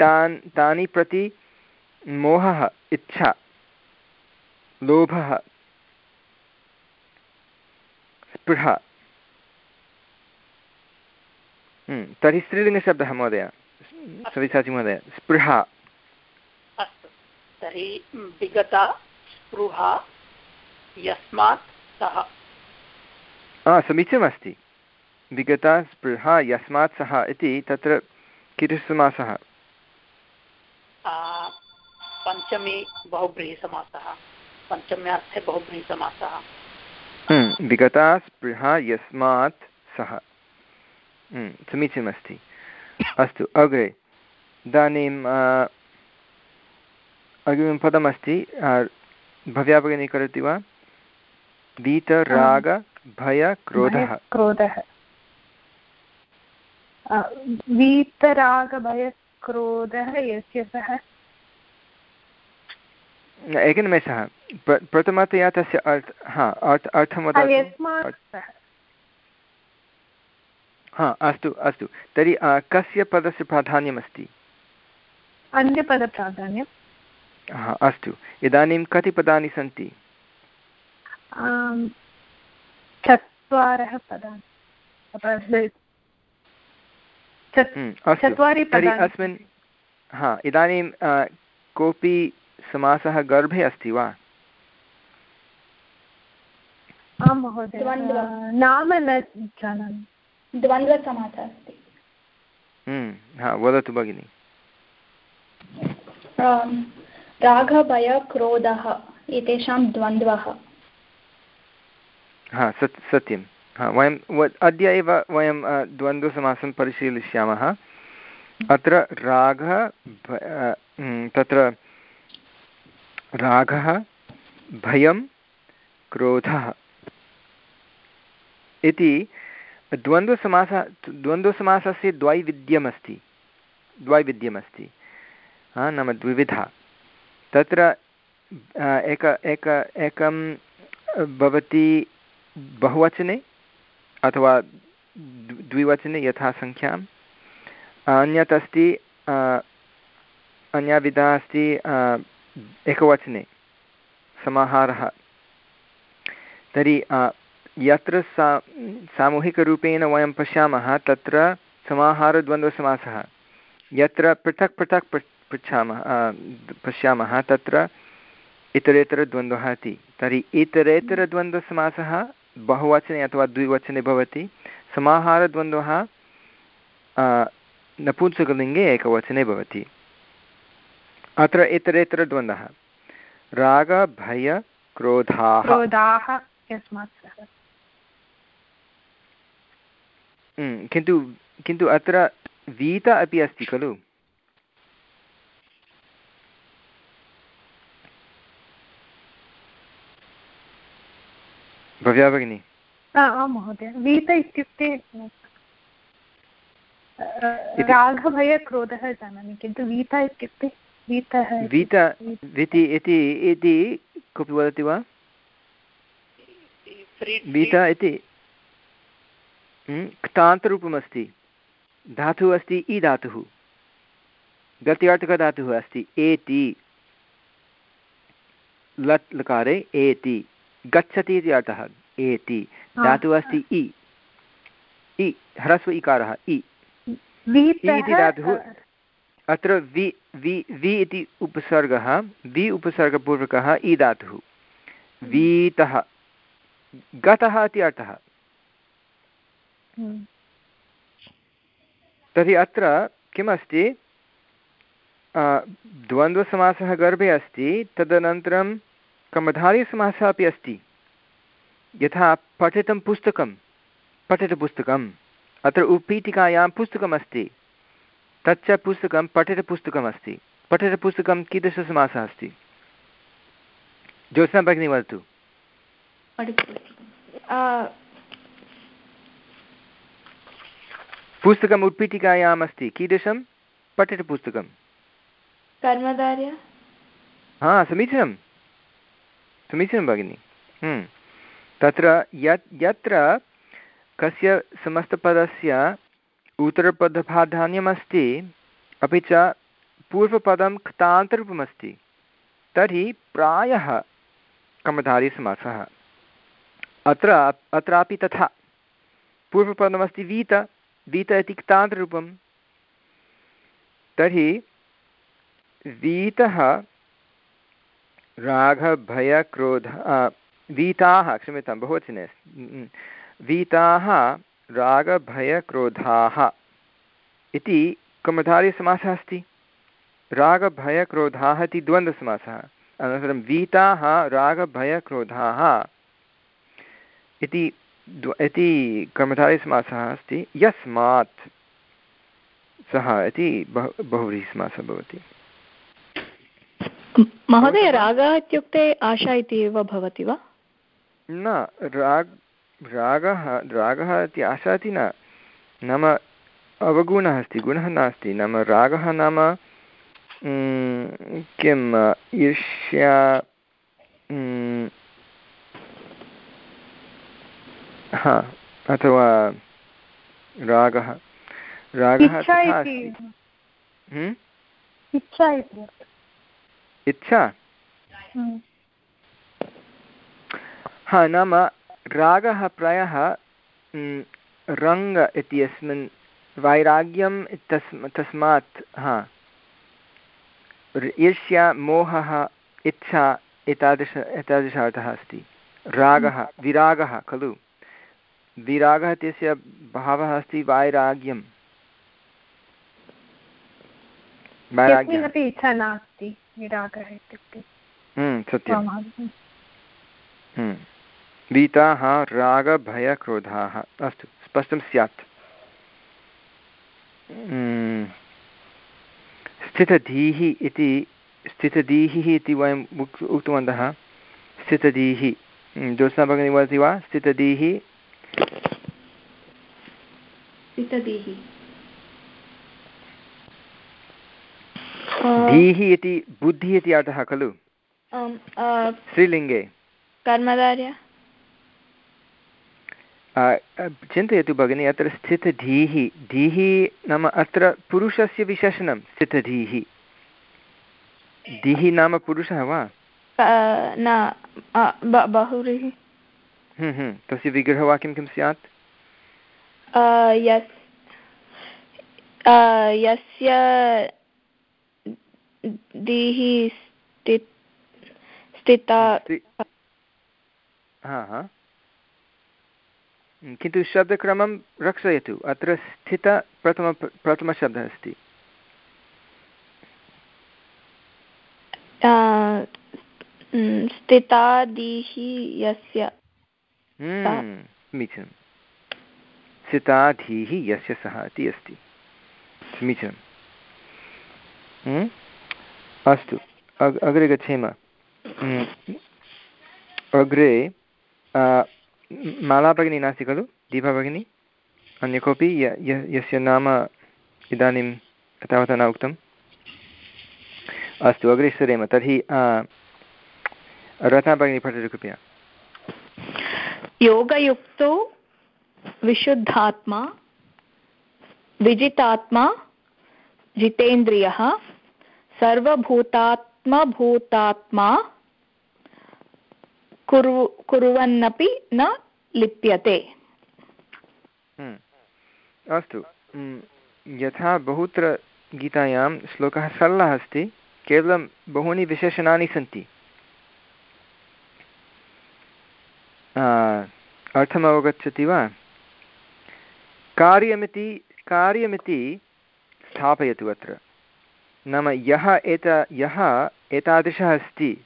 तान्, तानि प्रति मोहः इच्छा। लोभः स्पृहा। हम्म, तर्हि स्त्रीलिङ्गशब्दः महोदय। सविसाचि महोदय स्पृहा। अस्तु। तर्हि विगता स्पृहा यस्मात् सः। समीचीनमस्ति। विगता स्पृहा यस्मात् सः इति तत्र कीदृशसमासः पञ्चमी बहुव्रीहिसमासः। पञ्चम्यार्थे बहुव्रीहिसमासः हम्म, विगता स्पृहा यस्मात् सः। हम्म, समीचीनमस्ति। अस्तु अग्रे। इदानीं अग्रिमं पदमस्ति भव्या भगिनी करोति वा? वीतराग भय क्रोधः। क्रोधः। वीतरागभयक्रोधः यस्य सः? एकनिमेषः प्रथमतया तस्य अर्थ हा अर्थ हा अस्तु अस्तु। तर्हि कस्य पदस्य प्राधान्यमस्ति? अन्यपदप्राधान्यं हा अस्तु। इदानीं कति पदानि सन्ति? चत्वारः पदानि। हम्म, चत्वारि अस्मिन् हा इदानीं कोऽपि समासः गर्भे अस्ति वा? आं महोदय नाम न जानामि। द्वन्द्वसमासः अस्ति। हम्म, हा वदतु भगिनि। राघभयक्रोधः एतेषां द्वन्द्वः। हा सत् सत्यं। हा वयं अद्य एव वयं द्वन्द्वसमासं परिशीलिष्यामः। अत्र रागः तत्र रागः, भयं, क्रोधः इति द्वन्द्वसमासः, द्वन्द्वसमासस्य द्वैविध्यमस्ति। द्वैविध्यमस्ति नाम द्विविधा। तत्र एक एक, एकं भवति बहुवचने अथवा द्विवचने यथा सङ्ख्याम् अन्यत् अस्ति अन्या विधा अस्ति एकवचने। समाहारः। तर्हि यत्र सा, सामूहिकरूपेण वयं पश्यामः, तत्र समाहारद्वन्द्वसमासः। यत्र पृथक् पृथक् पृच्छामः पश्यामः, तत्र इतरेतरद्वन्द्वः इति। तर्हि इतरेतरद्वन्द्वसमासः बहुवचने अथवा द्विवचने भवति। समाहारद्वन्द्वः नपुंसकलिङ्गे एकवचने भवति। अत्र इतरेतरद्वन्द्वः रागभयक्रोधाः क्रोधाः। यस्मात् हम्म, किन्तु किन्तु अत्र वीत अपि अस्ति खलु। भव्या भगिनी? आं महोदय वीत इत्युक्ते राघभयक्रोधः जानामि किन्तु वीता इत्युक्ते वीतः वीता विति इति इति कोऽपि वदति वा वीता इति क्तान्तरूपमस्ति धातुः अस्ति इ धातुः गत्यार्थकधातुः अस्ति एति लट् लकारे एति गच्छति इति अर्थः एति धातुः अस्ति इ इ ह्रस्व इकारः इ इति धातुः अत्र वि वि वि इति उपसर्गः वि उपसर्गपूर्वकः इ धातुः। वीतः। गतः इति अर्थः। हम्म। तर्हि अत्र किमस्ति? द्वन्द्वसमासः गर्भे अस्ति तदनन्तरं कमधारीसमासः अपि अस्ति। यथा पठितं पुस्तकं पठितपुस्तकम्। अत्र उपीठिकायां पुस्तकमस्ति। तच्च पुस्तकं पठितपुस्तकमस्ति पठितपुस्तकं कीदृशसमासः अस्ति ज्योत्स्ना भगिनी वदतु। पुस्तकम्। उत्पीठिकायाम् अस्ति कीदृशं? पठितपुस्तकं कर्मधार्य हा समीचीनं। समीचीनं भगिनि। हम्म। तत्र यत् यत्र कस्य समस्तपदस्य उत्तरपदप्राधान्यमस्ति अपि च पूर्वपदं क्तान्तरूपमस्ति। तर्हि प्रायः कमधारीसमासः। अत्र, अत्रापि तथा। पूर्वपदमस्ति वीत वीत इति क्तान्तरूपं तर्हि वीतः राघभयक्रोध वीताः, क्षम्यतां, बहुवचने वीताः रागभयक्रोधाः इति कमधारीसमासः अस्ति। रागभयक्रोधाः इति द्वन्द्वसमासः। अनन्तरं वीताः रागभयक्रोधाः इति द्व इति कर्मधारीसमासः अस्ति। यस्मात् सः इति बहु बहुव्रीहिसमासः भवति। महोदय रागः इत्युक्ते आशा इति एव भवति वा? न राग् रागः रागः इति आशा इति न नाम अवगुणः अस्ति गुणः नास्ति नाम रागः नाम किम् ईर्ष्या हा अथवा रागः रागः इच्छा हा नाम रागः प्रायः रङ्ग इत्यस्मिन् वैराग्यं तस्म तस्मात् हा। ईर्ष्या मोहः इच्छा एतादृश एतादृश अर्थः अस्ति। रागः विरागः खलु। विरागः इत्यस्य भावः अस्ति वैराग्यं। वैराग्यम् इच्छा नास्ति विरागः इत्युक्ते। सत्यं वीताः रागभयक्रोधाः अस्तु स्पष्टं स्यात्। स्थितधीः इति स्थितधीः इति वयम् उक् उक्तवन्तः। स्थितधीः ज्योत्स्ना भगिनी वदति वा? स्थितधीः धीः इति बुद्धिः इति अर्थः खलु? आम्, स्त्रीलिङ्गे। कर्मधार्य? आ, अ, चिन्तयतु भगिनि अत्र स्थितधीः धीः नाम अत्र पुरुषस्य विशेषणं स्थितधीः धीः नाम पुरुषः वा? न बहुव्रीहि हम्म, हम्म, तस्य विग्रहवाक्यं किं स्यात्? यस् यस्य दीः स्थित् स्थिता हा हा। किन्तु शब्दक्रमं रक्षयतु। अत्र स्थित प्रथम प्रथमशब्दः अस्ति। यस्य हम्म, समीचीनं स्थिता धीः यस्य सः इति अस्ति। समीचीनं हम्म, अस्तु। अग्रे गच्छेम। हम्म, अग्रे माला भगिनी नास्ति खलु? दीपा भगिनी अन्य कोऽपि? यस्य नाम इदानीं तावता न उक्तम्। अस्तु, अग्रे सरेम, तर्हि रत्ना भगिनी पठतु कृपया। योगयुक्तो विशुद्धात्मा, विजितात्मा, जितेन्द्रियः, सर्वभूतात्मभूतात्मा कुरु कुर्वन्नपि न लिप्यते। हम्म, अस्तु। यथा बहुत्र गीतायां श्लोकः सरलः अस्ति केवलं बहूनि विशेषणानि सन्ति। आ, अर्थम् अवगच्छति वा? कार्यमिति कार्यमिति स्थापयतु अत्र। नाम यः एत यः एतादृशः अस्ति।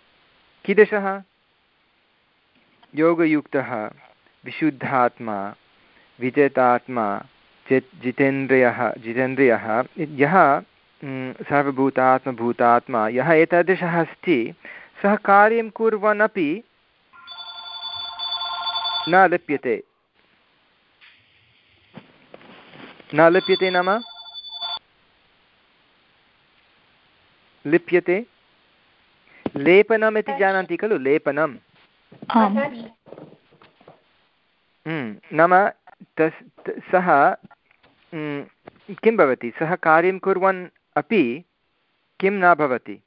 कीदृशः? योगयुक्तः विशुद्धात्मा विजेतात्मा जित् जितेन्द्रियः जितेन्द्रियः यः सर्वभूतात्मभूतात्मा यः एतादृशः अस्ति सः कार्यं कुर्वन्नपि न लिप्यते। न लिप्यते नाम? लिप्यते? लेपनम् इति जानन्ति खलु हम्म, नाम। तस् सः हम्म, किं भवति? सः कार्यं कुर्वन् अपि किं न भवति?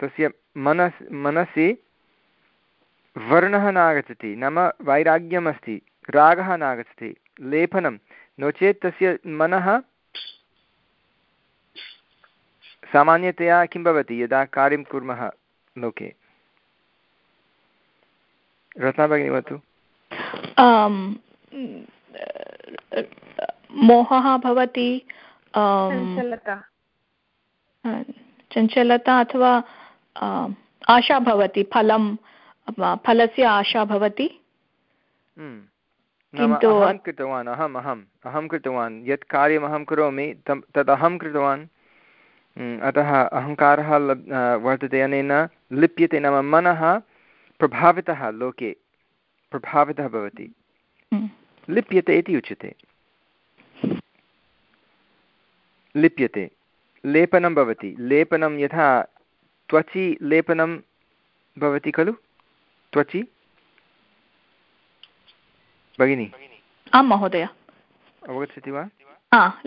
तस्य मनस् मनसि वर्णः नागच्छति नाम वैराग्यम् अस्ति रागः नागच्छति लेपनं नो चेत् तस्य मनः सामान्यतया किं भवति? यदा कार्यं कुर्मः लोके। रत्ना भगिनी वदतु मोहः भवति चञ्चलता. अथवा आशा भवति फलं फलस्य आशा भवति। हम्म। किन्तु अहं कृतवान् अहम् अहम् अहं कृतवान्। यत् कार्यम् अहं करोमि तं तद् अहं कृतवान्। हम्म, अतः अहङ्कारः वर्तते अनेन लिप्यते नाम मनः। प्रभावितः लोके प्रभावितः भवति। हम्म, लिप्यते इति उच्यते। लिप्यते। लेपनं भवति। लेपनं यथा त्वचि लेपनं भवति खलु? त्वचि? भगिनी। आं महोदय। अवगच्छति वा?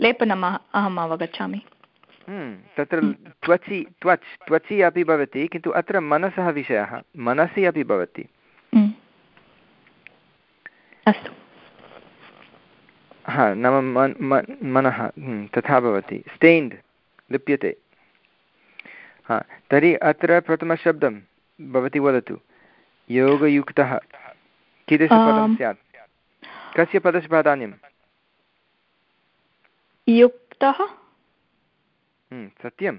लेपनम् अहम् अवगच्छामि। तत्र त्वचि त्वच् त्वचि अपि भवति किन्तु अत्र मनसः विषयः मनसि अपि भवति। अस्तु। हा नाम मन हम्म, तथा भवति। स्टेन्ड् लिप्यते। हा तर्हि अत्र प्रथमशब्दं भवती वदतु। योगयुक्तः। कीदृशपदं स्यात्? कस्य पदस्य प्राधान्यं युक्तः? सत्यं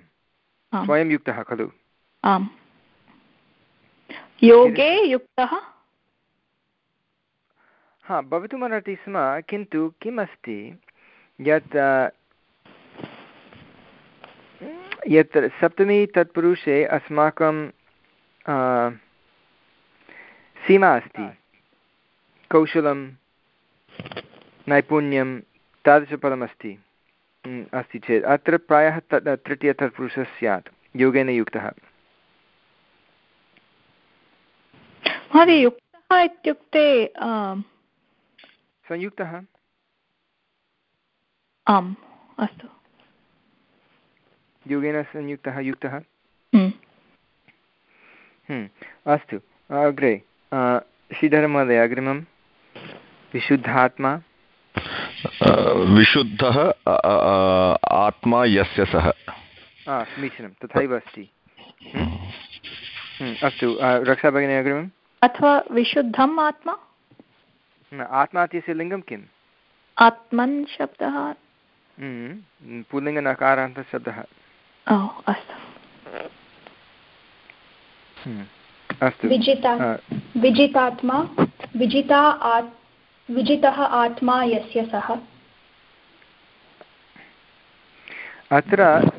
स्वयं युक्तः खलु आम् योगे युक्तः हा भवितुमर्हति स्म किन्तु किम् अस्ति यत् यत् सप्तमी तत्पुरुषे अस्माकं सीमा अस्ति कौशलं नैपुण्यं तादृशपदमस्ति अस्ति चेत्। अत्र प्रायः तत् तृतीयतत्पुरुषः स्यात्। योगेन युक्तः। महोदय युक्तः इत्युक्ते संयुक्तः? आम् अस्तु। योगेन संयुक्तः युक्तः? हम्म। हम्म, अस्तु। अग्रे श्रीधरमहोदय अग्रिमं। विशुद्धात्मा। विशुद्धः आत्मा यस्य सः। समीचीनं। तथैव अस्ति। हम्म, अस्तु। रक्षाभगिनी अग्रिमम्? अथवा विशुद्धम् आत्मा? आत्मा इत्यस्य लिङ्गं किम्? आत्मन् शब्दः। पुल्लिङ्गनकारान्तशब्दः। अस्तु। अस्तु। विजिता। विजितात्मा। विजिता विजितः आत्मा यस्य सः। अत्र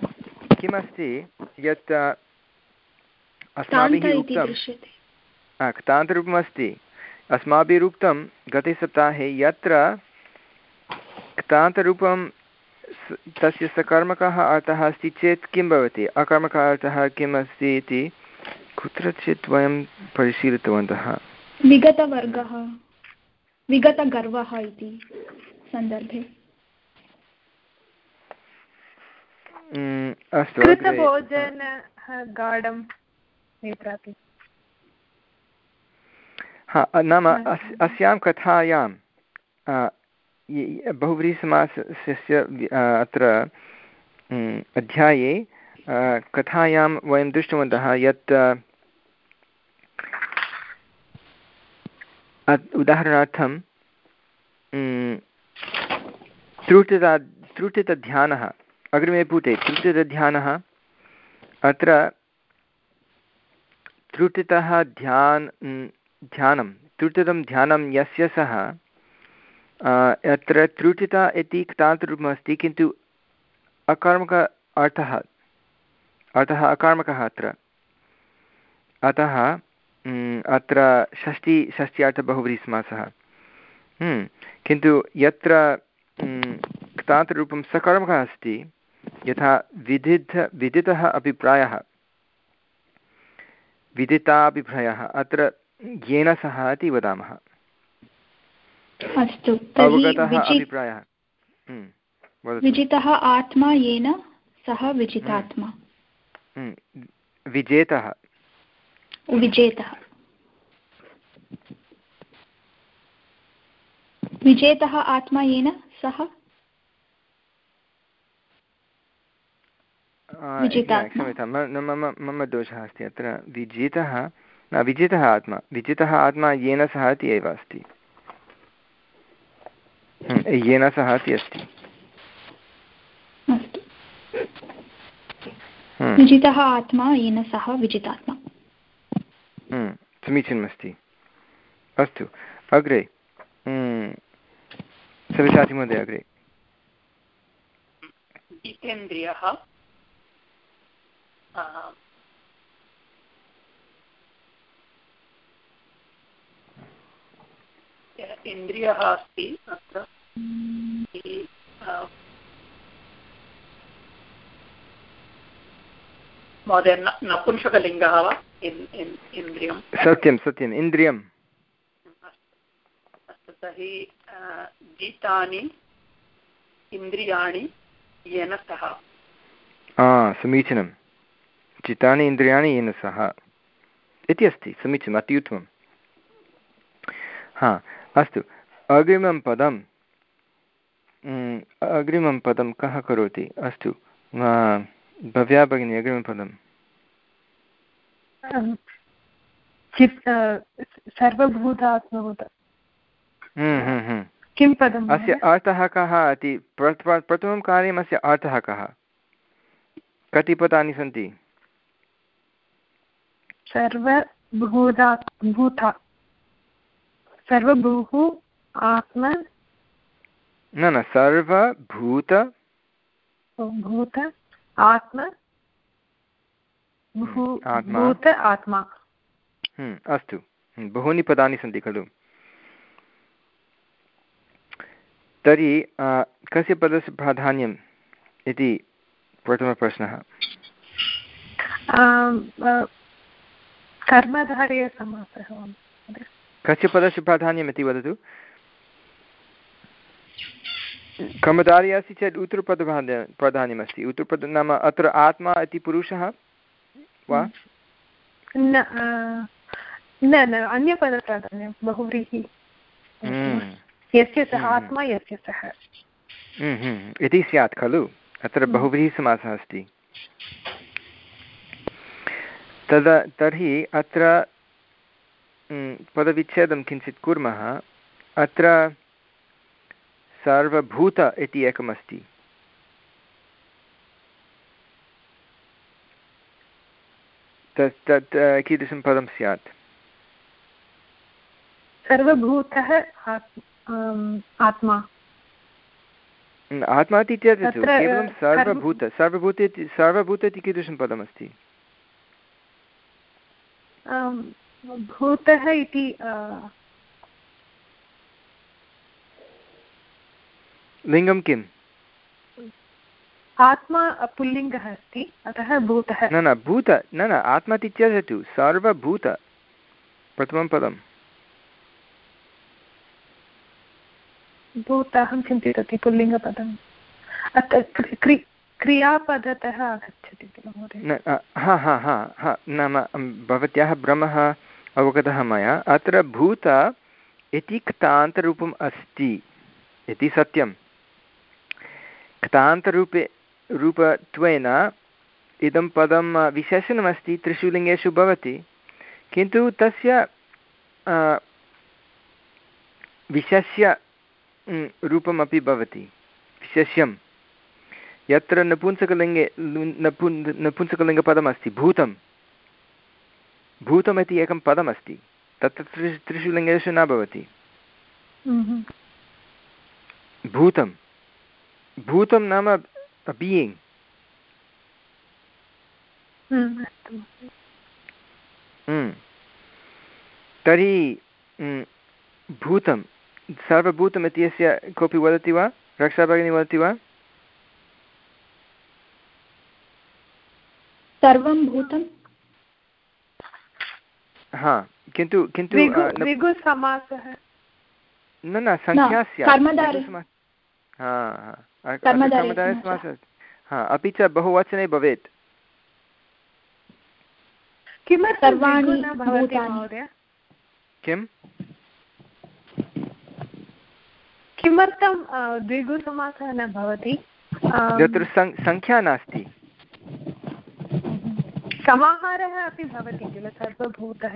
किमस्ति यत् अस्माभिः उक्तं क्तान्तरूपमस्ति अस्माभिः गते सप्ताहे यत्र क्तान्तरूपं तस्य सकर्मकः अर्थः अस्ति चेत् किं भवति? अकर्मकः अर्थः किम् अस्ति इति कुत्रचित् वयं परिशीलितवन्तः। विगतवर्गः। विगतगर्वः इति सन्दर्भे। अस्तु गाढं नेत्रापि। हा नाम अस् अस्यां कथायां बहुव्रीहिसमासस्य अत्र अध्याये कथायां वयं दृष्टवन्तः यत् उदाहरणार्थं त्रुटिता त्रुटितध्यानः अग्रिमे पुटे त्रुटितध्यानः अत्र त्रुटितः ध्यान् ध्यानं त्रुटितं ध्यानं यस्य सः अत्र त्रुटिता इति क्तान्तरूपमस्ति, किन्तु अकर्मक अर्थः अर्थः अकर्मकः अत्र। अतः अत्र षष्टि षष्ट्यार्थः बहुव्रीहिसमासः किन्तु यत्र क्तान्तरूपं सकर्मकः अस्ति यथा विदिध विदितः अभिप्रायः विदिताभिप्रायः अत्र येन सह इति वदामः। अस्तु अवगतः अभिप्रायः। विजितः आत्मा येन सः विजितात्मा। विजेतः। विजेतः। विजेतः आत्मा येन सः क्षम्यतां मम मम दोषः अस्ति अत्र। विजितः न विजितः आत्मा। विजितः आत्मा येन सह इति एव अस्ति। येन सह इति अस्ति। विजितः आत्मा येन सह विजितात्मा। समीचीनमस्ति। अस्तु अग्रे। सविशाचिमहोदय अग्रे। जितेन्द्रियः। इन्द्रियः अस्ति अत्र। महोदय नपुंसकलिङ्गः वा? सत्यं सत्यम् इन्द्रियम् अस्तु तर्हि गीतानि इन्द्रियाणि येन सह। समीचीनं। चितानि इन्द्रियाणि येन सह। इति अस्ति समीचीनम् अति उत्तमं हा अस्तु। अग्रिमं पदम् अग्रिमं पदं कः करोति? अस्तु भव्या भगिनी अग्रिमं सर्वभूतात्मभूत हम्म, हम्म, हम्म। किं पदम् अस्य अर्थः कः इति प्रथमं कार्यम् अस्य अर्थः कः कति पदानि सन्ति? सर्वभूता भूता। सर्वभूः आत्म। न न सर्वभूत। भूत आत्म। भूत आत्मा। हम्म, अस्तु। हम्म, बहूनि पदानि सन्ति खलु। तर्हि कस्य पदस्य प्राधान्यं इति प्रथमप्रश्नः? कर्मधारयसमासः। कस्य पदस्य प्राधान्यम् इति वदतु? कर्मधारी अस्ति चेत् उत्तरपदप्राधान्य प्राधान्यमस्ति। उत्तरपद नाम अत्र आत्मा इति पुरुषः। वा? न न अन्यपदप्राधान्यं बहुव्रीहि. हम्म। यस्य सः हम्म। आत्मा यस्य सः. हम्म, इति स्यात् खलु? अत्र बहुव्रीहिसमासः अस्ति. तदा तर्हि अत्र पदविच्छेदं किञ्चित् कुर्मः। अत्र सर्वभूत इति एकमस्ति। तत् तत् कीदृशं पदं स्यात्? सर्वभूतः आत्मा। आत्मा इति त्यजतु केवलं सर्वभूत सर्वभूत। इति सर्वभूत इति कीदृशं पदमस्ति? भूतः इति लिङ्गं किम्? आत्मा पुल्लिङ्गः अस्ति अतः भूतः। न न भूत न न आत्मा इति त्यजतु सर्वभूत। प्रथमं पदं भूत अहं चिन्तितवती पुल्लिङ्गपदम्। क्रियापदतः आगच्छति किल महोदय। हा हा हा हा नाम भवत्याः भ्रमः अवगतः मया। अत्र भूत इति क्तान्तरूपम् अस्ति इति सत्यं क्तान्तरूपे रूपत्वेन इदं पदं विशेषणमस्ति त्रिषु लिङ्गेषु भवति। किन्तु तस्य विशेष्य रूपमपि भवति विशेष्यं यत्र नपुंसकलिङ्गे नपुन् नपुंसकलिङ्गपदमस्ति भूतं भूतमिति एकं पदमस्ति तत्र त्रिषु त्रिषु लिङ्गेषु न भवति। भूतं भूतं नाम बीयिङ्ग् तर्हि भूतं सर्वभूतम् इत्यस्य कोऽपि वदति वा? रक्षा भगिनी वदति वा? सर्वं भूतं हा किन्तु किन्तु न न सङ्ख्या स्यात्। हा अपि च बहुवचने भवेत्। किम्? किमर्थं द्विगुसमासः न भवति? यत्र सङ्ख्या नास्ति। समाहारः अपि भवति किल? सर्वभूतः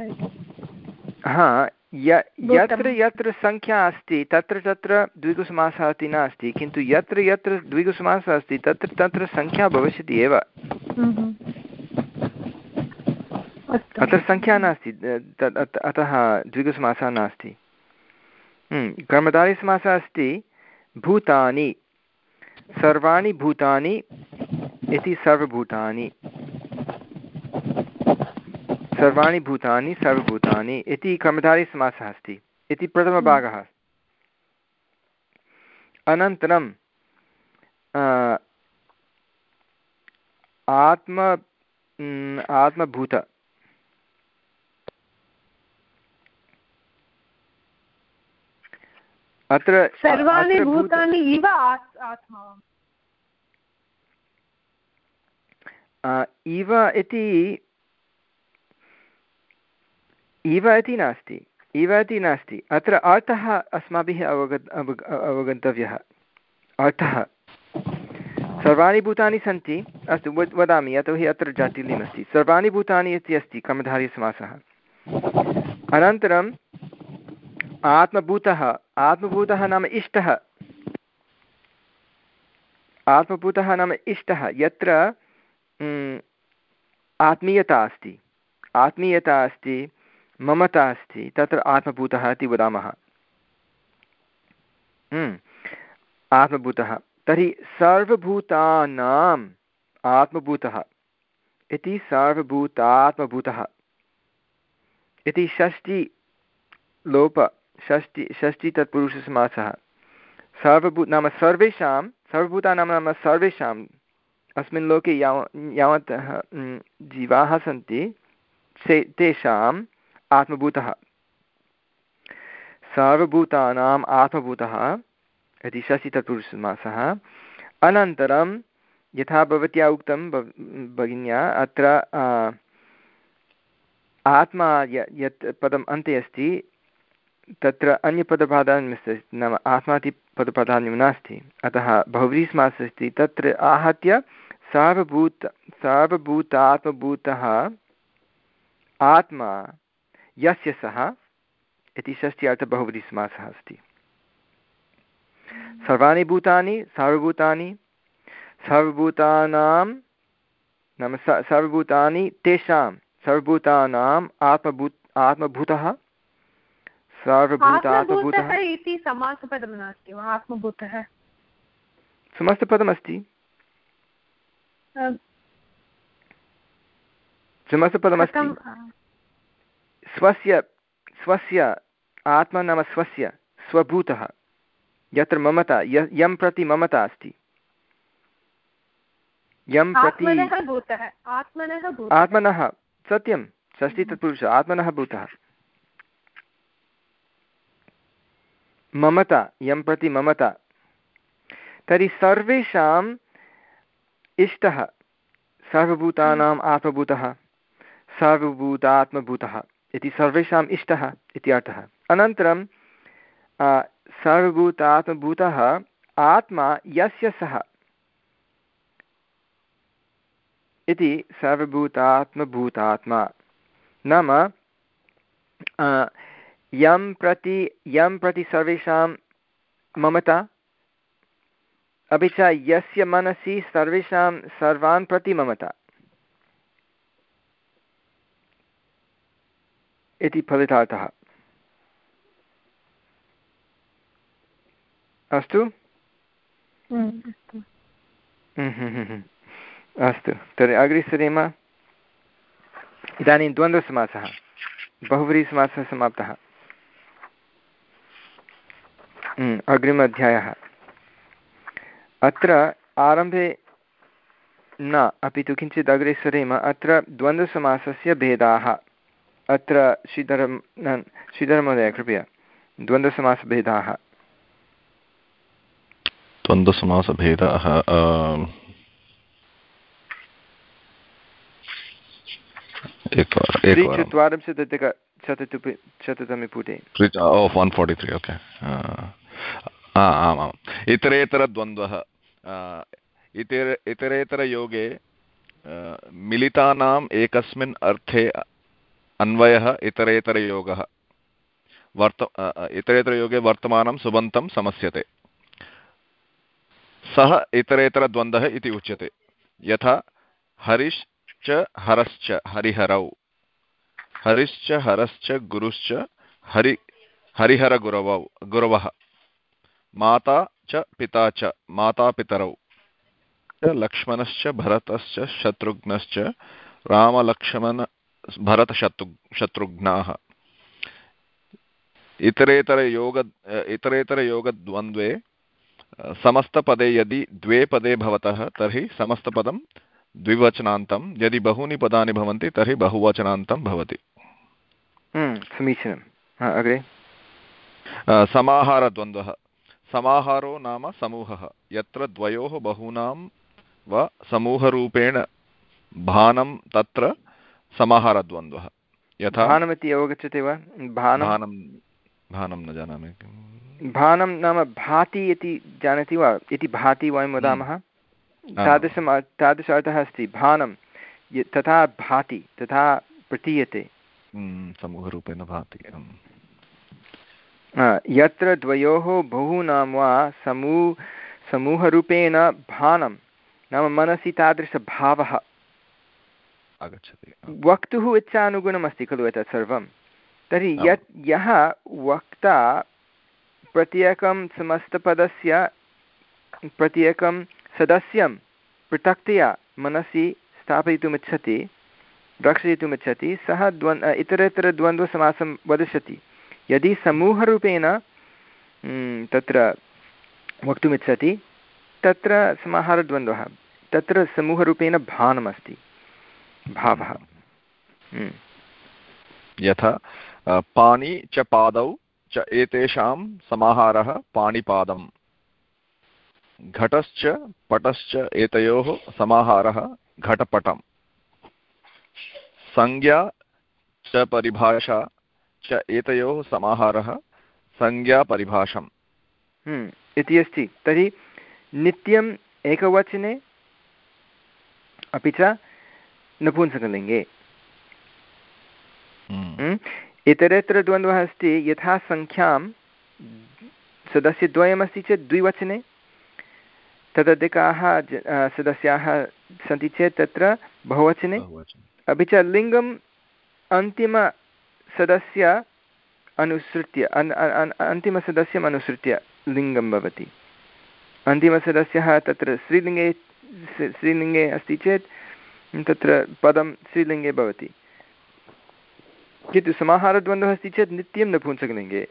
हा यत्र यत्र सङ्ख्या अस्ति तत्र तत्र द्विगुसमासः इति नास्ति किन्तु यत्र यत्र द्विगुसमासः अस्ति तत्र तत्र सङ्ख्या भविष्यति एव। अत्र सङ्ख्या नास्ति अतः द्विगुसमासः नास्ति। कर्मधारिसमासः अस्ति भूतानि सर्वाणि भूतानि इति सर्वभूतानि। सर्वाणि भूतानि सर्वभूतानि इति कर्मधारिसमासः अस्ति इति प्रथमभागः। अनन्तरं आत्म आत्मभूत। अत्र सर्वाणि भूतानि इव आत्मा इव इति इव इति नास्ति इव इति नास्ति। अत्र अर्थः अस्माभिः अवगत् अवगन्तव्यः। अर्थः। सर्वाणि भूतानि सन्ति। अस्तु, वद् वदामि, यतोहि अत्र जाटिल्यमस्ति। सर्वाणि भूतानि इति अस्ति कर्मधारीसमासः अनन्तरम् आत्मभूतः। आत्मभूतः नाम इष्टः। आत्मभूतः नाम इष्टः। यत्र आत्मीयता अस्ति। आत्मीयता अस्ति। ममता अस्ति तत्र आत्मभूतः इति वदामः। हम्म, आत्मभूतः। तर्हि सर्वभूतानाम् आत्मभूतः। इति सर्वभूतात्मभूतः। इति षष्टि लोप षष्टि षष्टि तत्पुरुषसमासः। सर्वभूत नाम सर्वेषां सर्वभूतानां नाम सर्वेषाम् अस्मिन् लोके याव यावन्तः जीवाः सन्ति से तेषाम् आत्मभूतः। सर्वभूतानाम् आत्मभूतः इति षष्टितत्पुरुषमासः अनन्तरं यथा भवत्या उक्तं भगिन्या, अत्र आत्मा य, यत् पदम् अन्ते अस्ति, तत्र अन्यपदप्राधान्यमस्ति, नाम आत्मा इति पदप्राधान्यं नास्ति। अतः बहुव्रीस्मासः अस्ति, तत्र आहत्य सार्वभूत, सार्वभूतात्मभूतः आत्मा यस्य सः इति षष्ट्यर्थ बहुव्रीस्मासः अस्ति। सर्वाणि भूतानि सार्वभूतानि सर्वभूतानां नाम स सर्वभूतानि तेषां सर्वभूतानाम् आत्मभूत आत्मभूतः सार्वभूतात्मभूतः इति समासपदं नास्ति वा? आत्मभूतः। समस्तपदमस्ति समस्तपदमस्ति स्वस्य स्वस्य आत्मा नाम स्वस्य स्वभूतः। यत्र ममता यं प्रति ममता अस्ति। यं प्रति आत्मनः सत्यं षष्ठी तत्पुरुषः आत्मनः भूतः। ममता यं प्रति ममता। तर्हि सर्वेषाम् इष्टः सर्वभूतानाम् आत्मभूतः सर्वभूतात्मभूतः। इति सर्वेषाम् इष्टः इति अर्थः। अनन्तरं सर्वभूतात्मभूतः, आत्मा यस्य सः? इति सर्वभूतात्मभूतात्मा। नाम यं प्रति यं प्रति सर्वेषां ममता? अपि च यस्य मनसि सर्वेषां सर्वान् प्रति ममता। इति फलितार्थः अस्तु? अस्तु। तर्हि अग्रे सरेम इदानीं द्वन्द्वसमासः। बहुव्रीसमासः समाप्तः। अग्रिम अध्यायः अत्र आरम्भे न अपि तु किञ्चित् अग्रे सरेम अत्र द्वन्द्वसमासस्य भेदाः। अत्र श्रीधरं श्रीधरमहोदय कृपया। द्वन्द्वसमासभेदाः। द्वन्द्वसमासभेदाः त्रिचत्वारिंशदधिक शततमे पुटे। वन् फोर्टि त्रि ओके आम् आम्। इतरेतरद्वन्द्वः इतर इतरेतरयोगे मिलितानाम् एकस्मिन् अर्थे अन्वयः इतरेतरयोगः। वर्त इतरेतरयोगे वर्तमानं सुबन्तं समस्यते। सः इतरेतरद्वन्द्वः इति उच्यते। यथा, हरिश्च हरश्च, हरिहरौ। हरिश्च, हरश्च, गुरुश्च, हरि, हरिहरगुरवौ, गुरवः। माता च, पिता च, मातापितरौ। लक्ष्मणश्च, भरतश्च, शत्रुघ्नश्च, रामलक्ष्मण भरतशत्रु शत्रुघ्नाः। इतरेतरयोग इतरेतरयोगद्वन्द्वे समस्तपदे यदि द्वे पदे भवतः तर्हि समस्तपदं द्विवचनान्तं। यदि बहूनि पदानि भवन्ति तर्हि बहुवचनान्तं भवति। हम्म, समीचीनम् अग्रे? समाहारद्वन्द्वः। समाहारो नाम समूहः। यत्र द्वयोः बहूनां वा समूहरूपेण भानं तत्र समाहारद्वन्द्वः। यथा भानमिति अवगच्छति वा? भानं भानं न जानामि। भानं नाम भाति इति जानाति वा? इति भाति वयं वदामः? हम्म। तादृशम् तादृश अर्थः अस्ति भानं। तथा भाति तथा प्रतीयते। समूहरूपेण भाति। यत्र द्वयोः बहूनां वा समूह समूहरूपेण भानं नाम मनसि तादृशभावः। आगच्छति। वक्तुः इच्छानुगुणमस्ति खलु एतत् सर्वं। तर्हि यत् यः वक्ता प्रत्येकं समस्तपदस्य प्रत्येकं सदस्यं पृथक्तया मनसि स्थापयितुमिच्छति रक्षयितुमिच्छति सः द्वन् इतरेतरद्वन्द्वसमासं वदिष्यति। यदि समूहरूपेण तत्र वक्तुमिच्छति तत्र समाहारद्वन्द्वः तत्र समूहरूपेण भानमस्ति। भावः। हम्म। यथा पाणि च पादौ च एतेषां समाहारः पाणिपादम् घटश्च पटश्च एतयोः समाहारः घटपटम्। संज्ञा च परिभाषा च एतयोः समाहारः संज्ञापरिभाषम्। हम्म, इति अस्ति। तर्हि नित्यम् एकवचने अपि च नपुंसकलिङ्गे हम्म। हम्म, इतरेतर द्वन्द्वः अस्ति यथा सङ्ख्यां सदस्यद्वयमस्ति चेत् द्विवचने तदधिकाः सदस्याः सन्ति चेत् तत्र बहुवचने। अपि च लिङ्गम् अन्तिमसदस्य अनुसृत्य अन्तिमसदस्यम् अनुसृत्य लिङ्गं भवति। अन्तिमसदस्यः तत्र स्त्रीलिङ्गे स्त्रीलिङ्गे अस्ति चेत् तत्र पदं स्त्रीलिङ्गे भवति। किन्तु समाहारद्वन्द्वः अस्ति चेत् नित्यं नपुंसकलिङ्गे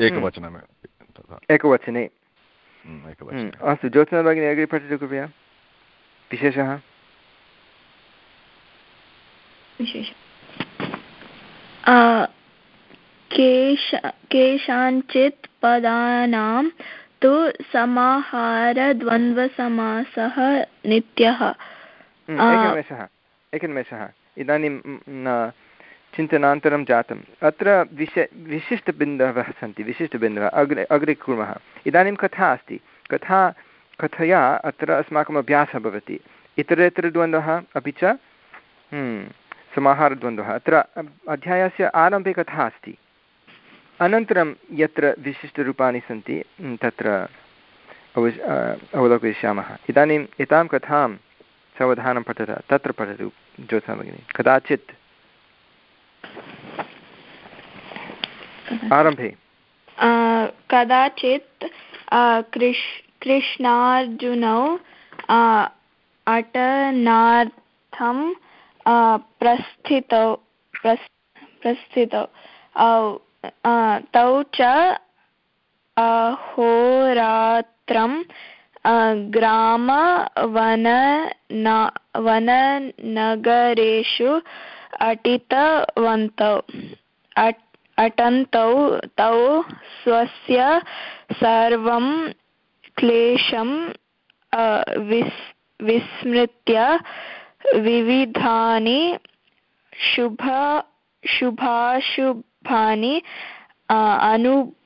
एकवचनम् एकवचने। हम्म, अस्तु ज्योत्सना भगिनी अग्रे पठतु कृपया। विशेषः? विशेष। केषाञ्चित् पदानां तु समाहारद्वन्द्वसमासः नित्यः। हम्म, एकनिमेषः एकनिमेषः। इदानीं चिन्तनान्तरं जातम्। अत्र विश विशिष्टबिन्दवः सन्ति विशिष्टबिन्दवः। अग्रे अग्रे कुर्मः। इदानीं कथा अस्ति। कथा कथया अत्र अस्माकम् अभ्यासः भवति। इतरेतरद्वन्द्वः अपि च हम्म, समाहारद्वन्द्वः। अत्र अध्यायस्य आरम्भे कथा अस्ति। अनन्तरं यत्र विशिष्टरूपाणि सन्ति तत्र अव अवलोकयिष्यामः। इदानीम् एतां कथां सावधानं पठत तत्र पठतु ज्योत्सा भगिनी। कदाचित्। आरम्भे। कदाचित् कृष् कृष्णार्जुनौ अटनार्थं प्रस्थितौ प्रस्थितौ तौ च अहोरात्रं ग्रामवन वननगरेषु अटितवन्तौ अटन्तौ, तौ स्वस्य सर्वं क्लेशं विस्, विस्मृत्य विविधानि शुभ शुभाशुभानि अनुभूतवन्तौ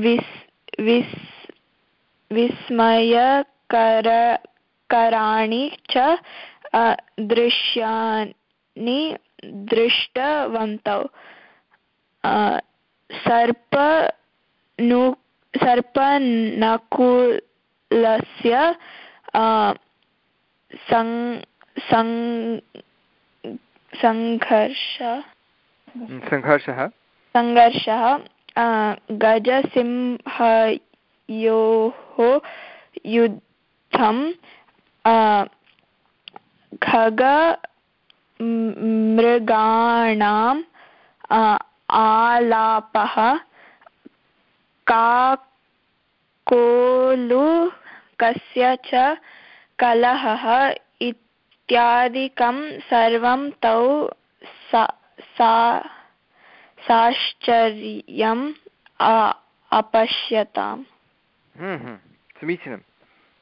विस् विस् विस्मयकर च दृश्यानि दृष्टवन्तौ। सर्प नु सर्पनकुलस्य सङ्घर्ष सङ्घर्षः सङ्घर्षः गजसिंहयोः युद्धं खग मृगाणाम् आलापः काकोलुकस्य च कलहः इत्यादिकं सर्वं तौ साश्चर्यम् अपश्यताम्। हम्म, हम्म, समीचीनं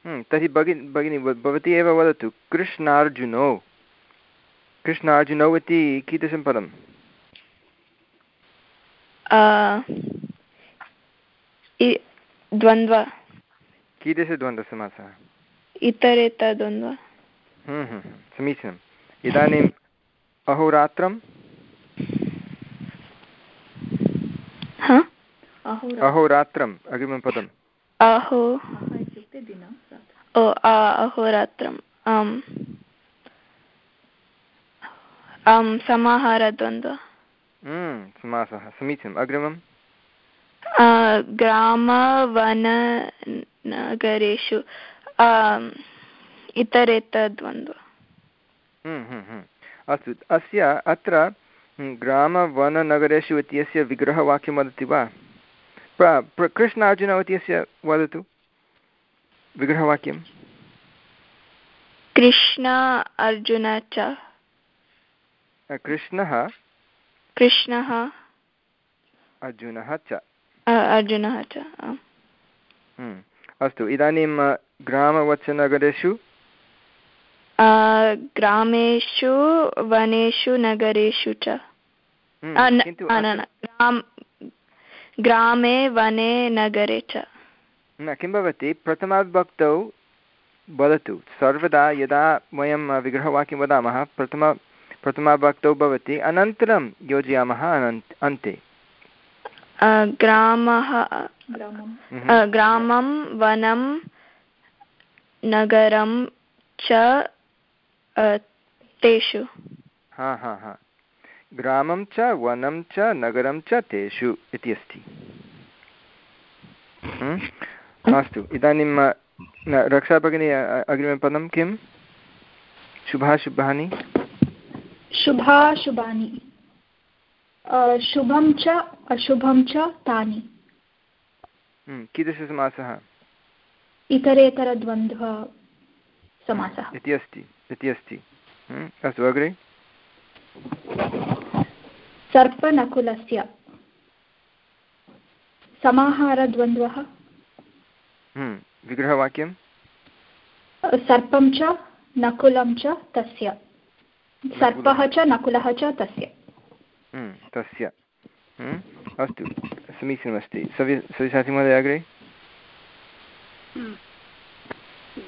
हम्म, तर्हि भगिनी भगिनी भवती एव वदतु कृष्णार्जुनौ। कृष्णार्जुनौ इति कीदृशं पदम्? द्वन्द्व। कीदृशद्वन्द्वसमासः? इतरेतरद्वन्द्व समीचीनम्। इदानीम् अहोरात्रं अहोरात्रम्। अग्रिमं पदम्। अहो। ओ अहोरात्रम् आम्। आं समाहारद्वन्द्व। समासः समीचीनम्। अग्रिमं ग्रामवननगरेषु इतरेतरद्वन्द्व अस्तु अस्य अत्र ग्रामवननगरेषु इत्यस्य विग्रहवाक्यं वदति वा? कृष्णार्जुनौ इत्यस्य वदतु विग्रहवाक्यं। कृष्ण अर्जुन च। कृष्णः। कृष्णः। अर्जुनः च। अर्जुनः च हम्म, अस्तु इदानीं ग्रामवचनगरेषु ग्रामेषु वनेषु नगरेषु च। हम्म, ग्रामे वने नगरे च। न किं भवति? प्रथमाविभक्तौ वदतु। सर्वदा यदा वयं विग्रहवाक्यं वदामः प्रथम प्रथमाविभक्तौ भवति। अनन्तरं योजयामः अनन्त अन्ते। ग्रामः। ग्रामं वनं नगरं च तेषु। हा हा हा। ग्रामं च वनं च नगरं च तेषु इति अस्ति। अस्तु इदानीं रक्षाभगिनी अग्रिमपदं किं? शुभाशुभानि। शुभाशुभानि। शुभं च अशुभं च तानि। कीदृशसमासः? इतरेतरद्वन्द्व समासः इति अस्ति। इति अस्ति। हम्म, अस्तु अग्रे? सर्पनकुलस्य समाहारद्वन्द्वः। हम्म, विग्रहवाक्यं? सर्पं च नकुलं च तस्य। सर्पः च नकुलः च तस्य। हम्म, तस्य। हम्म, अस्तु समीचीनमस्ति। सवि सविशासिमहोदय अग्रे? हम्म,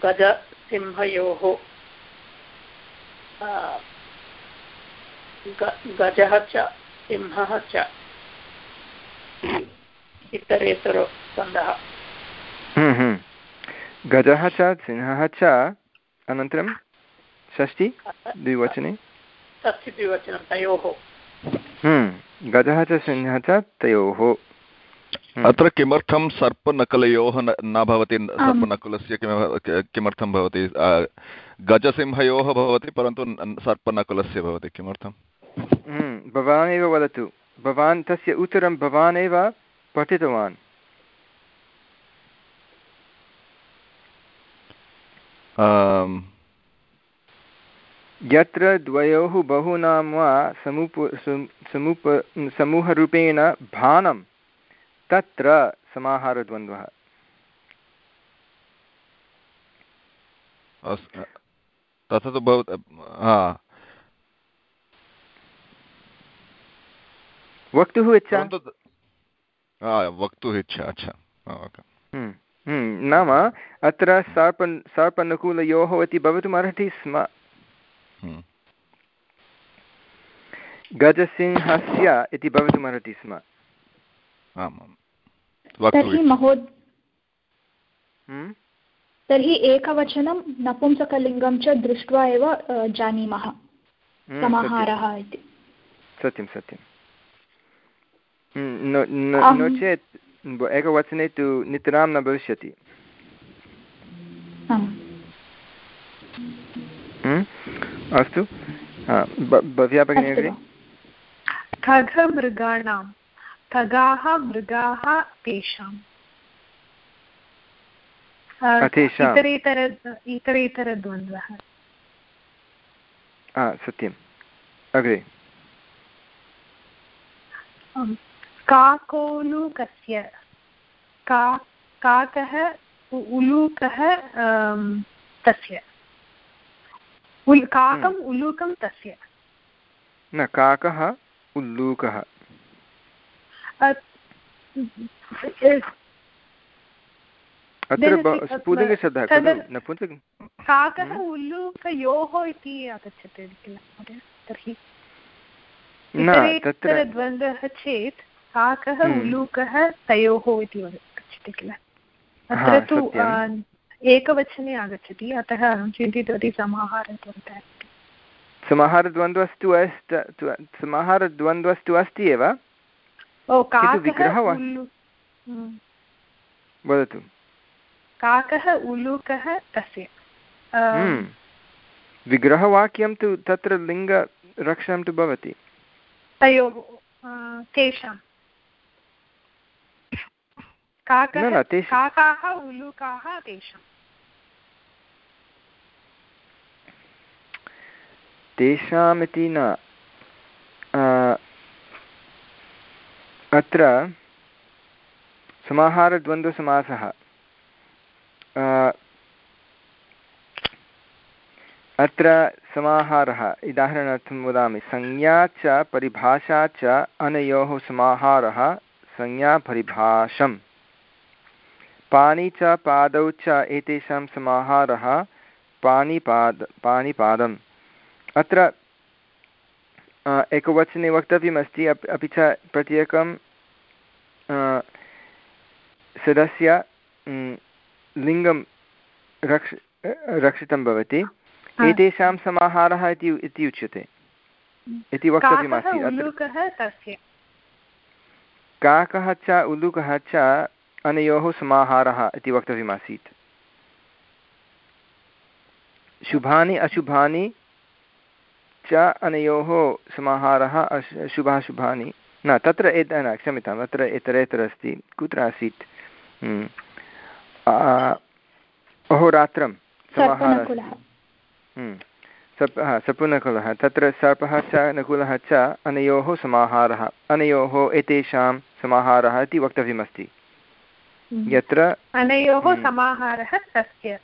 गजसिंहयोः गजः च सिंहः च गजः च सिंहः च अनन्तरं षष्टि द्विवचने तयोः। हम्म, गजः च सिंहः च तयोः। अत्र किमर्थं सर्पनकलयोः न भवति सर्पनकुलस्य किमर्थं भवति? गजसिंहयोः भवति परन्तु सर्पनकुलस्य भवति किमर्थं हम्म, भवान् एव वदतु। भवान् तस्य उत्तरं भवान् एव पठितवान् यत्र द्वयोः बहूनां वा समुप समुप समूहरूपेण भानं तत्र समाहारद्वन्द्वः। तथा तु भवत् वक्तुः इच्छा? वक्तुः इच्छा अच्छा हम्म, हम्म, नाम अत्र सर्प सर्पनुकूलयोः इति भवितुमर्हति स्म। हम्म। गजसिंहस्य इति भवितुमर्हति स्म। तर्हि महोद् हम्म? तर्हि एकवचनं नपुंसकलिङ्गं च दृष्ट्वा एव जानीमः हम्म, समाहारः इति। सत्यं सत्यं नो चेत् एकवचने तु नितरां न भविष्यति। अस्तु। भव्या भगिनी खगमृगाणां खगाः मृगाः तेषाम्। इतरेतर इतरेतरद्वन्द्वः सत्यम्। अग्रे। काकोलुकस्य का काकः उलूकः तस्य? काकम् हम्म। तस्य। न काकः उल्लूकः। अत्र स्फुलिङ्गशब्दः खलु काकः हम्म। उल्लूकयोः इति आगच्छति किल तर्हि तत्र द्वन्द्वः चेत् काकः हम्म। उल्लूकः तयोः इति गच्छति किल अत्र तु एकवचने आगच्छति अतः अहं चिन्तितवती समाहारद्वन्द्वः समाहारद्वन्द्वस्तु अस्ति समाहारद्वन्द्वस्तु अस्ति एव। वदतु। काकः उलूकः तस्य। हम्म। विग्रहवाक्यं तु तत्र लिङ्गरक्षणं तु भवति। तयोः तेषां। काकाः उलूकाः तेषां। तेषामिति न। अत्र समाहारद्वन्द्वसमासः। अत्र समाहारः, उदाहरणार्थं वदामि, संज्ञा च परिभाषा च अनयोः समाहारः संज्ञापरिभाषं पाणि च पादौ च एतेषां समाहारः, पाणिपाद, पाणिपादम्। अत्र एकवचने वक्तव्यमस्ति अपि च प्रत्येकं सदस्य लिङ्गं रक्ष रक्षितं भवति। एतेषां समाहारः इति इति उच्यते। इति वक्तव्यमासीत्। काकः च उलुकः च अनयोः समाहारः इति वक्तव्यमासीत्। शुभानि अशुभानि च अनयोः समाहारः शुभाशुभानि। न तत्र एत न क्षम्यताम् अत्र इतरेतर अस्ति कुत्र आसीत्? हम्म। अहोरात्रं समाहारः। हम्म। सप् हा सपुनकुलः तत्र सर्पः च नकुलः च अनयोः समाहारः। अनयोः एतेषां समाहारः इति वक्तव्यमस्ति। हम्म। यत्र अनयोः समाहारः सत्यं।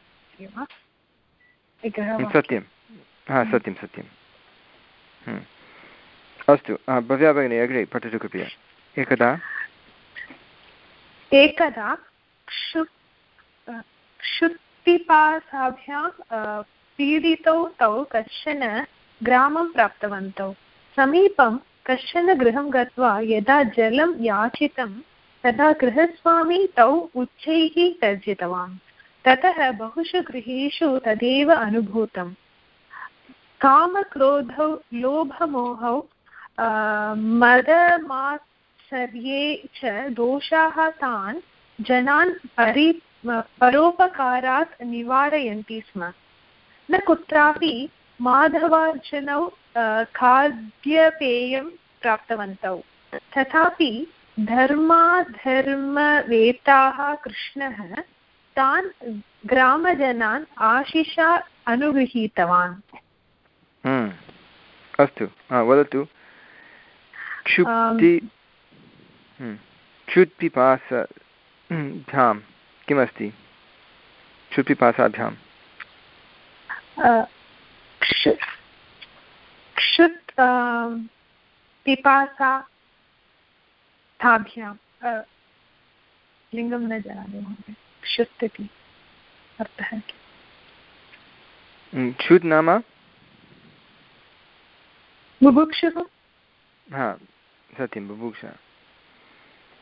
हा सत्यं सत्यं। हम्म। अस्तु भव्या भगिनी, अग्रे पठतु कृपया एकदा? एकदा क्षु क्षुत्पिपासाभ्यां पीडितौ तौ कश्चन ग्रामं प्राप्तवन्तौ। समीपं कश्चन गृहं गत्वा यदा जलं याचितं, तदा गृहस्वामी तौ उच्चैः तर्जितवान्। ततः बहुषु गृहेषु तदेव अनुभूतम्। कामक्रोधौ, लोभमोहौ मदमात्सर्ये च दोषाः तान् जनान् परि परोपकारात् निवारयन्ति स्म न कुत्रापि माधवार्जनौ खाद्यपेयं प्राप्तवन्तौ तथापि धर्माधर्मवेताः कृष्णः तान् ग्रामजनान् आशिषा अनुगृहीतवान्। अस्तु। वदतु। क्षुप्ति हम्म। क्षुत्पिपासाभ्यां किमस्ति? क्षुत्पिपासाभ्यां क्षुत् पिपासा लिङ्गं न जानामि महोदय। क्षुत् इति अर्थः हम्म, क्षुत् नाम? बुभुक्षुः हा सत्यं बुभुक्षा।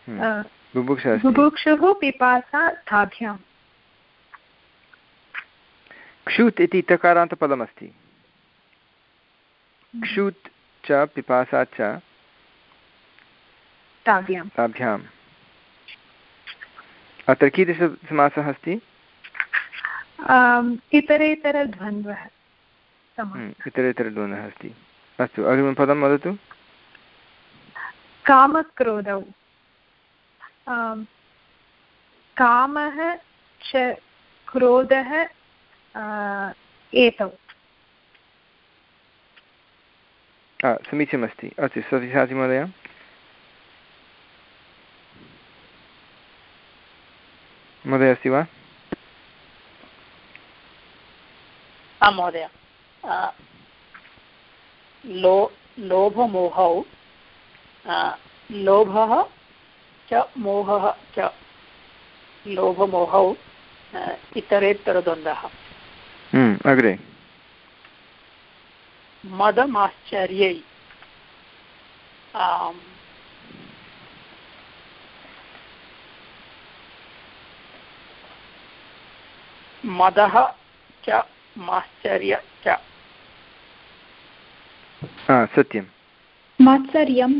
हम्म। बुभुक्षा बुभुक्षुः पिपासा ताभ्याम् क्षुत् इति तकारान्तपदमस्ति हम्म। क्षुत् च पिपासा च ताभ्यां ताभ्याम् अत्र कीदृशसमासः अस्ति? इतरेतरद्वन्द्वः हम्म, इतरेतरद्वन्द्वः अस्ति। अस्तु अग्रिमं पदं वदतु। कामक्रोधौ। कामः च क्रोधः एतौ। समीचीनमस्ति। अस्तु सतीशासि महोदय। महोदय अस्ति वा? आं महोदय। लो लोभमोहौ लोभः च मोहः च लोभमोहौ इतरेत्तरद्वन्द्वः हम्म, अग्रे। मदमाश्चर्यै मदः च माश्चर्य च। सत्यं मात्सर्यं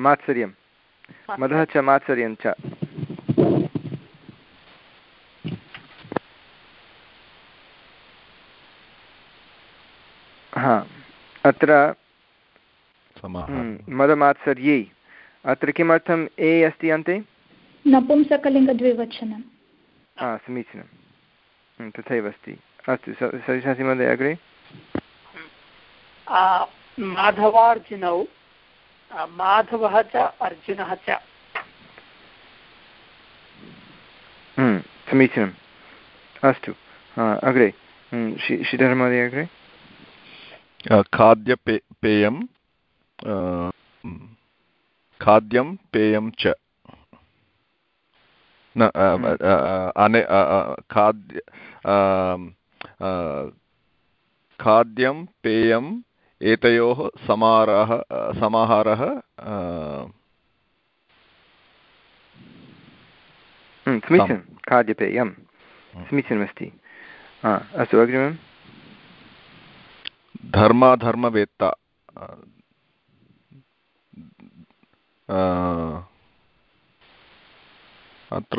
मात्सर्यं मदः च मात्सर्यं च हा अत्र मदमात्सर्यै अत्र किमर्थम् ए अस्ति अन्ते नपुंसकलिङ्गद्विवचनं समीचीनं तथैव अस्ति अस्तु सरिशासि महोदय अग्रे माधवार्जुनौ माधवः च अर्जुनः च। समीचीनम्। अस्तु अग्रे श्रीधरमहोदय अग्रे। खाद्यपे पेयं खाद्यं पेयं च। न अने खाद्य खाद्यं पेयम् एतयोः समारः समाहारः समीचीनं खाद्यपेयं समीचीनमस्ति। अस्तु अग्रिमं धर्माधर्मवेत्ता अत्र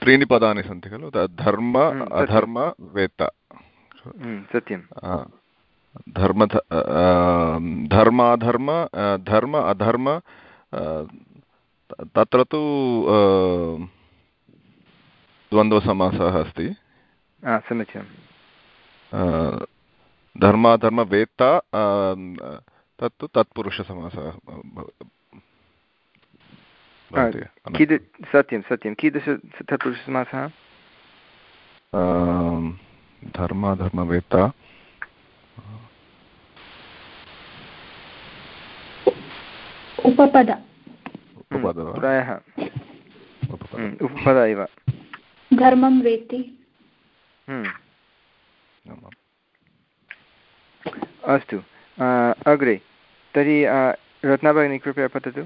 त्रीणि पदानि सन्ति खलु? धर्म अधर्म वेत्ता। सत्यं धर्म धर्माधर्म धर्म अधर्म तत्र तु द्वन्द्वसमासः अस्ति समीचीनं धर्माधर्मवेत्ता तत्तु तत्पुरुषसमासः कीद सत्यं सत्यं कीदृश तत्पुरुषसमासः धर्माधर्मवेत्ता। उपपद। प्रायः। उपपद। एव धर्मं वेत्ति। अस्तु। अग्रे तर्हि रत्नाभगिनी कृपया पठतु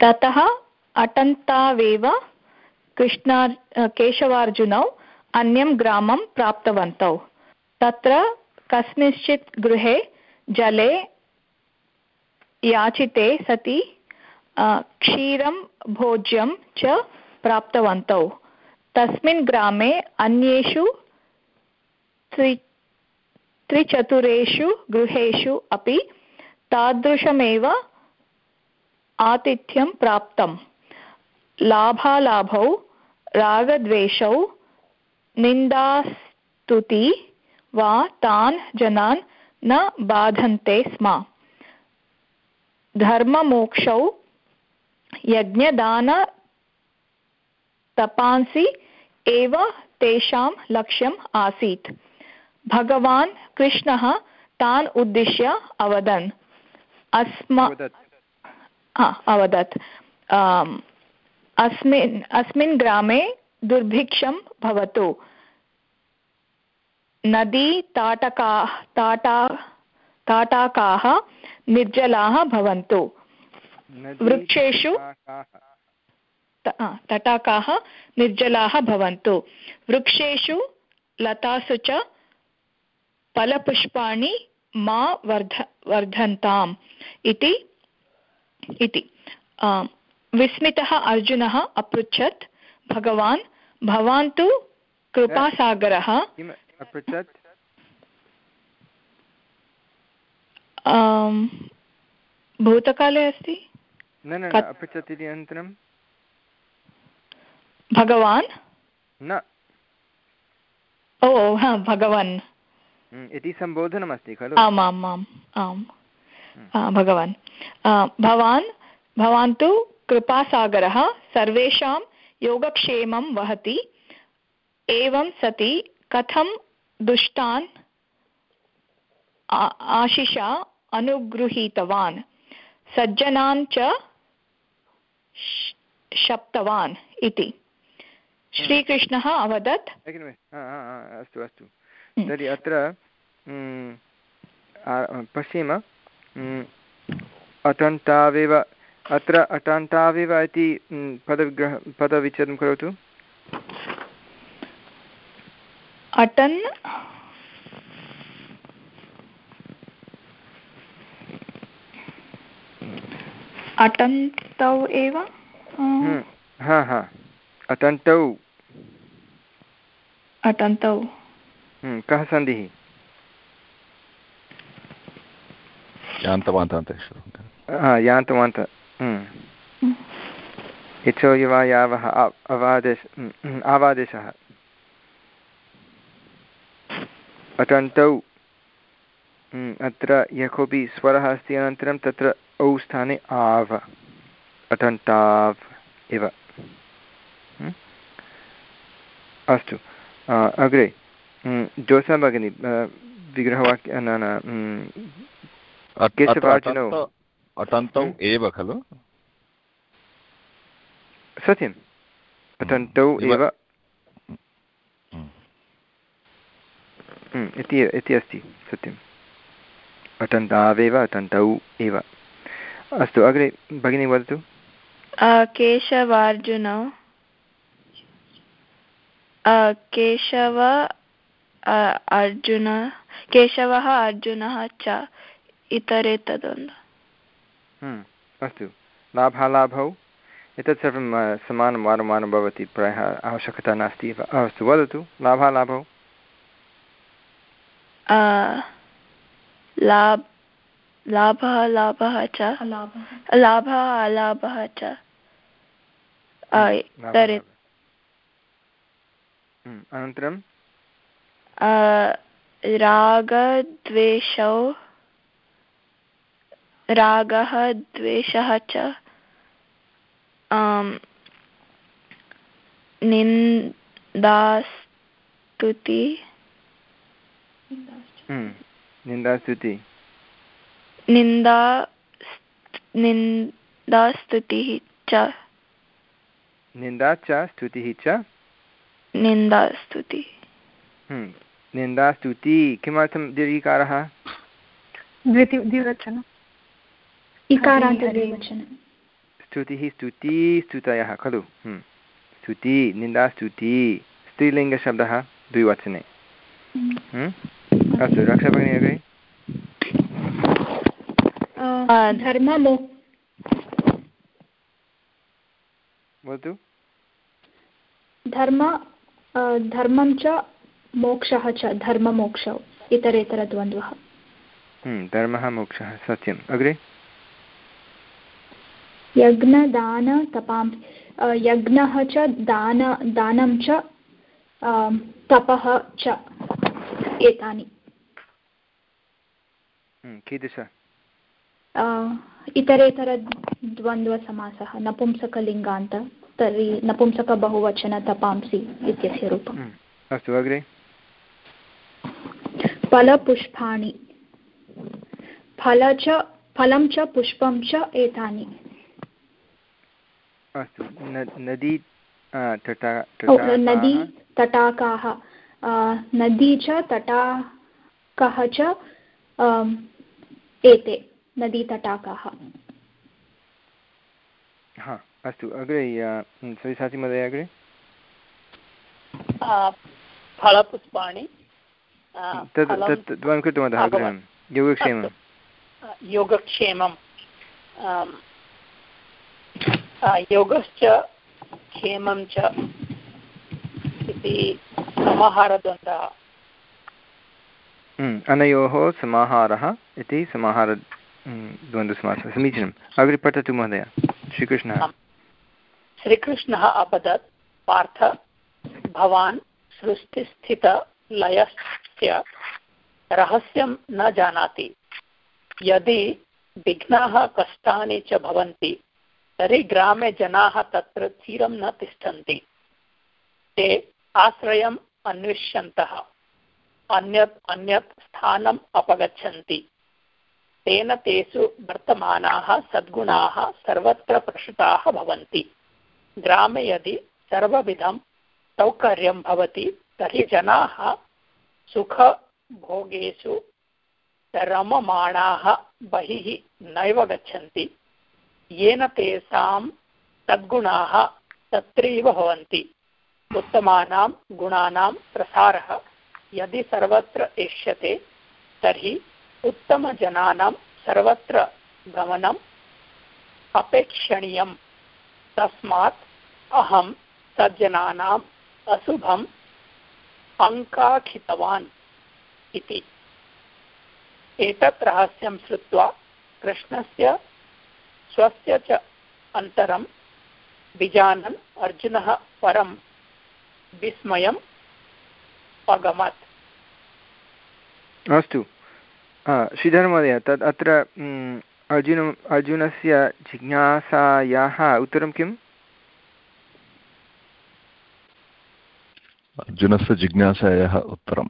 ततः अटन्तावेव कृष्णा केशवार्जुनौ अन्यं ग्रामं प्राप्तवन्तौ। तत्र कस्मिंश्चित् गृहे जले याचिते सति क्षीरं, भोज्यं च प्राप्तवन्तौ। तस्मिन् ग्रामे अन्येषु त्रि, त्रिचतुरेषु गृहेषु अपि तादृशमेव आतिथ्यं प्राप्तं लाभालाभौ, रागद्वेषौ निन्दास्तुति वा तान् जनान् न बाधन्ते स्म। धर्ममोक्षौ यज्ञदान तपांसि एव तेषां लक्ष्यम् आसीत्। भगवान् कृष्णः तान् उद्दिश्य अवदन्। अस्मा अवदत्। अस्मिन् अस्मिन् ग्रामे दुर्भिक्षं भवतु। नदी ताटका ताटा ताटाकाः निर्जलाः भवन्तु। वृक्षेषु तटाकाः। निर्जलाः भवन्तु। वृक्षेषु लतासु च फलपुष्पाणि मा वर्ध वर्धन्ताम्। इति इति। विस्मितः अर्जुनः अपृच्छत्। भगवान् भवान् तु कृपासागरः। भूतकाले अस्ति? अपृच्छत् इति अनन्तरं। भगवान्? न। ओ हा भगवान्। हम्म, इति सम्बोधनमस्ति खलु? आम् आम् आम् आम्। भगवान्। भवान् भवान् तु कृपासागरः सर्वेषां योगक्षेमं वहति एवं सति कथं दुष्टान् आशिषा अनुगृहीतवान् सज्जनान् च शप्तवान् इति। श्रीकृष्णः अवदत्। अस्तु अस्तु। तर्हि अत्र पश्येम अटन्तावेव अत्र अटन्तावेव इति पदविग्रह पदविच्छेदं करोतु। अटन्? अटन्तौ एव? हा हा। अटन्तौ। अटन्तौ। हम्म, कः सन्धिः? यान्तवन्त इच्छो युवा यावः अवादेश आवादेशः। अटन्तौ अत्र यः कोऽपि स्वरः अस्ति अनन्तरं तत्र औ स्थाने आव। अटन्ताव् इव। अस्तु। अग्रे जोसा भगिनी विग्रहवाक्य न न केशवार्जुनौ। अटन्तौ एव खलु? सत्यम् अटन्तौ एव इति इति अस्ति सत्यम् अटन्तावेव अटन्तौ एव। अस्तु अग्रे भगिनी वदतु। केशवार्जुनौ। केशव अर्जुन केशवः अर्जुनः च इतरे तद्वन्द्व अस्तु। लाभालाभौ। एतत् सर्वं समानं वारं वारं भवति प्रायः आवश्यकता नास्ति एव। अस्तु वदतु लाभालाभौ। लाभ लाभः लाभः च। लाभः। अलाभः च। अनन्तरं? रागद्वेषौ रागः द्वेषः च निन्दास्तुति। निन्दास्तुति। निन्दा निन्दास्तुतिः च। निन्दा च स्तुतिः च। निन्दास्तुति। निन्दास्तुति। किमर्थं दीर्घिकारः? द्विवचनम् स्तुतिः स्तुति स्तुतयः खलु? स्तुति निन्दास्तुति स्त्रीलिङ्गशब्दः द्विवचने। अस्तु रक्षाभगिनी अग्रे। धर्ममो वदतु। धर्म धर्मं च मोक्षः च धर्ममोक्षौ इतरेतरद्वन्द्वः। धर्मः मोक्षः सत्यम्। अग्रे। यज्ञदानतपां यज्ञः च दान दानं च तपः च एतानि। कीदृश? इतरेतरद्वन्द्वसमासः नपुंसकलिङ्गान्त तर्हि नपुंसकबहुवचन तपांसि इत्यस्य रूपम्। अस्तु अग्रे। फलपुष्पाणि। फल च फलं च पुष्पं च एतानि। अस्तु नदी नदी तटाकाः। नदी च तटाकः च एते नदीतटाकाः हा अस्तु अग्रे महोदय अग्रे। फलपुष्पाणि तत् तत् द्वयं कृतवन्तः योगक्षेमं योगक्षेमं योगश्च क्षेमं च इति समाहारद्वन्द्वः। अनयोः समाहारः इति समाहार द्वन्द्वसमासः। समीचीनम् अग्रे पठतु महोदय। श्रीकृष्णः। श्रीकृष्णः अपदत् पार्थ भवान् सृष्टिस्थितलयस्य रहस्यं न जानाति। यदि विघ्नाः कष्टानि च भवन्ति तर्हि ग्रामे जनाः तत्र चिरं न तिष्ठन्ति। ते आश्रयम् अन्विष्यन्तः, अन्यत् अन्यत् स्थानम् अपगच्छन्ति। तेन तेषु वर्तमानाः सद्गुणाः सर्वत्र प्रसृताः भवन्ति। ग्रामे यदि सर्वविधं सौकर्यं भवति, तर्हि जनाः सुखभोगेषु रममाणाः बहिः नैव गच्छन्ति। येन तेषां सद्गुणाः तत्रैव भवन्ति। उत्तमानां गुणानां प्रसारः यदि सर्वत्र इष्यते, तर्हि उत्तमजनानां सर्वत्र गमनम् अपेक्षणीयं तस्मात् अहं सज्जनानाम् अशुभम् अङ्काखितवान् इति। एतत् रहस्यं श्रुत्वा कृष्णस्य स्वस्य च अन्तरं विजानन् अर्जुनः परं विस्मयम् अगमत्। अस्तु। श्रीधरमहोदय तद् अत्र अर्जुन अर्जुनस्य जिज्ञासायाः उत्तरं किम्? अर्जुनस्य जिज्ञासायाः उत्तरं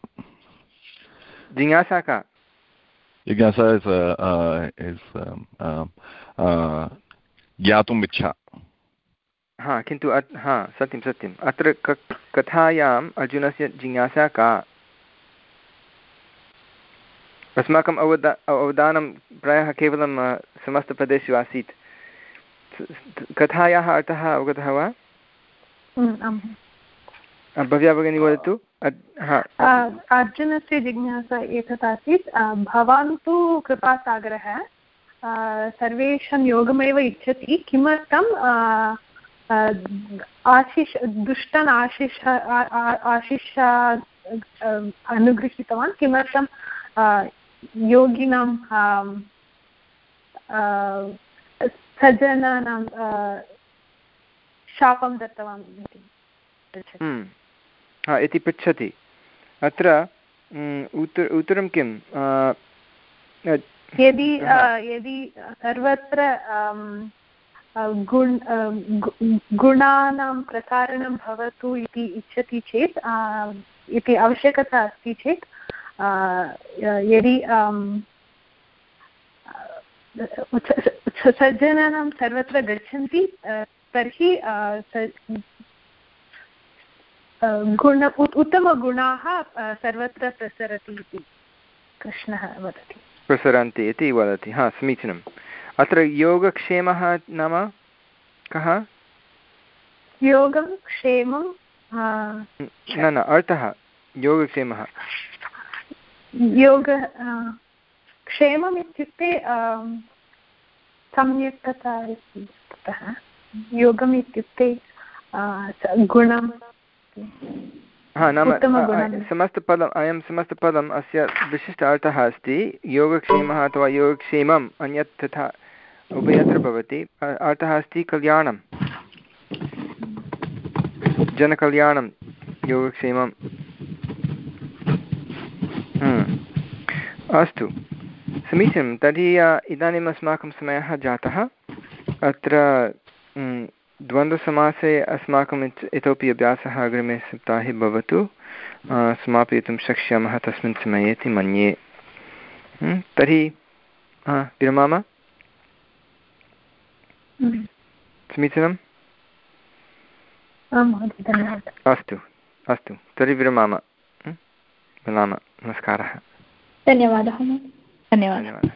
जिज्ञासा का? जिज्ञासा इस् ज्ञातुम् इच्छा हा किन्तु हा सत्यं सत्यम्। अत्र कथायाम् अर्जुनस्य जिज्ञासा का? अस्माकम् अवदा अवदानं प्रायः केवलं समस्तपदेषु आसीत्। कथायाः अर्थः अवगतः वा? भव्या भगिनी वदतु? अर्जुनस्य जिज्ञासा एतत् आसीत्। भवान् तु कृपासागरः। सर्वेषां योगमेव इच्छति। किमर्थं आशिष दुष्टन् आशिष आशिष अनुगृहीतवान्। किमर्थं योगिनां सज्जनानां शापं दत्तवान् हम्म। इति पृच्छति अत्र उत्तर उत्तरं किं यदि यदि सर्वत्र गुण गुणानां प्रसारणं भवतु इति इच्छति चेत् इति आवश्यकता अस्ति चेत् यदि सज्जनानां सर्वत्र गच्छन्ति तर्हि गुण उत्तमगुणाः सर्वत्र प्रसरति इति कृष्णः वदति। प्रसरन्ति इति वदति हा समीचीनम्। अत्र योगक्षेमः नाम कः? योगं क्षेमं न न अर्थः योगक्षेमः। योग क्षेमम् इत्युक्ते सम्यक्तता इति योगम् इत्युक्ते गुणं हा नाम समस्तपदम् अयं समस्तपदम् अस्य विशिष्ट अर्थः अस्ति योगक्षेमः अथवा योगक्षेमम् अन्यत् तथा उभयत्र भवति। अर्थः अस्ति कल्याणं जनकल्याणं योगक्षेमं अस्तु। समीचीनं। तर्हि इदानीम् अस्माकं समयः जातः। अत्र द्वन्द्वसमासे अस्माकम् इतोपि अभ्यासः अग्रिमे सप्ताहे भवतु। समापयितुं शक्ष्यामः तस्मिन् समये इति मन्ये। तर्हि विरमाम। समीचीनम्? अस्तु अस्तु तर्हि विरमाम। मिलाम नमस्कारः। धन्यवादः धन्यवादः।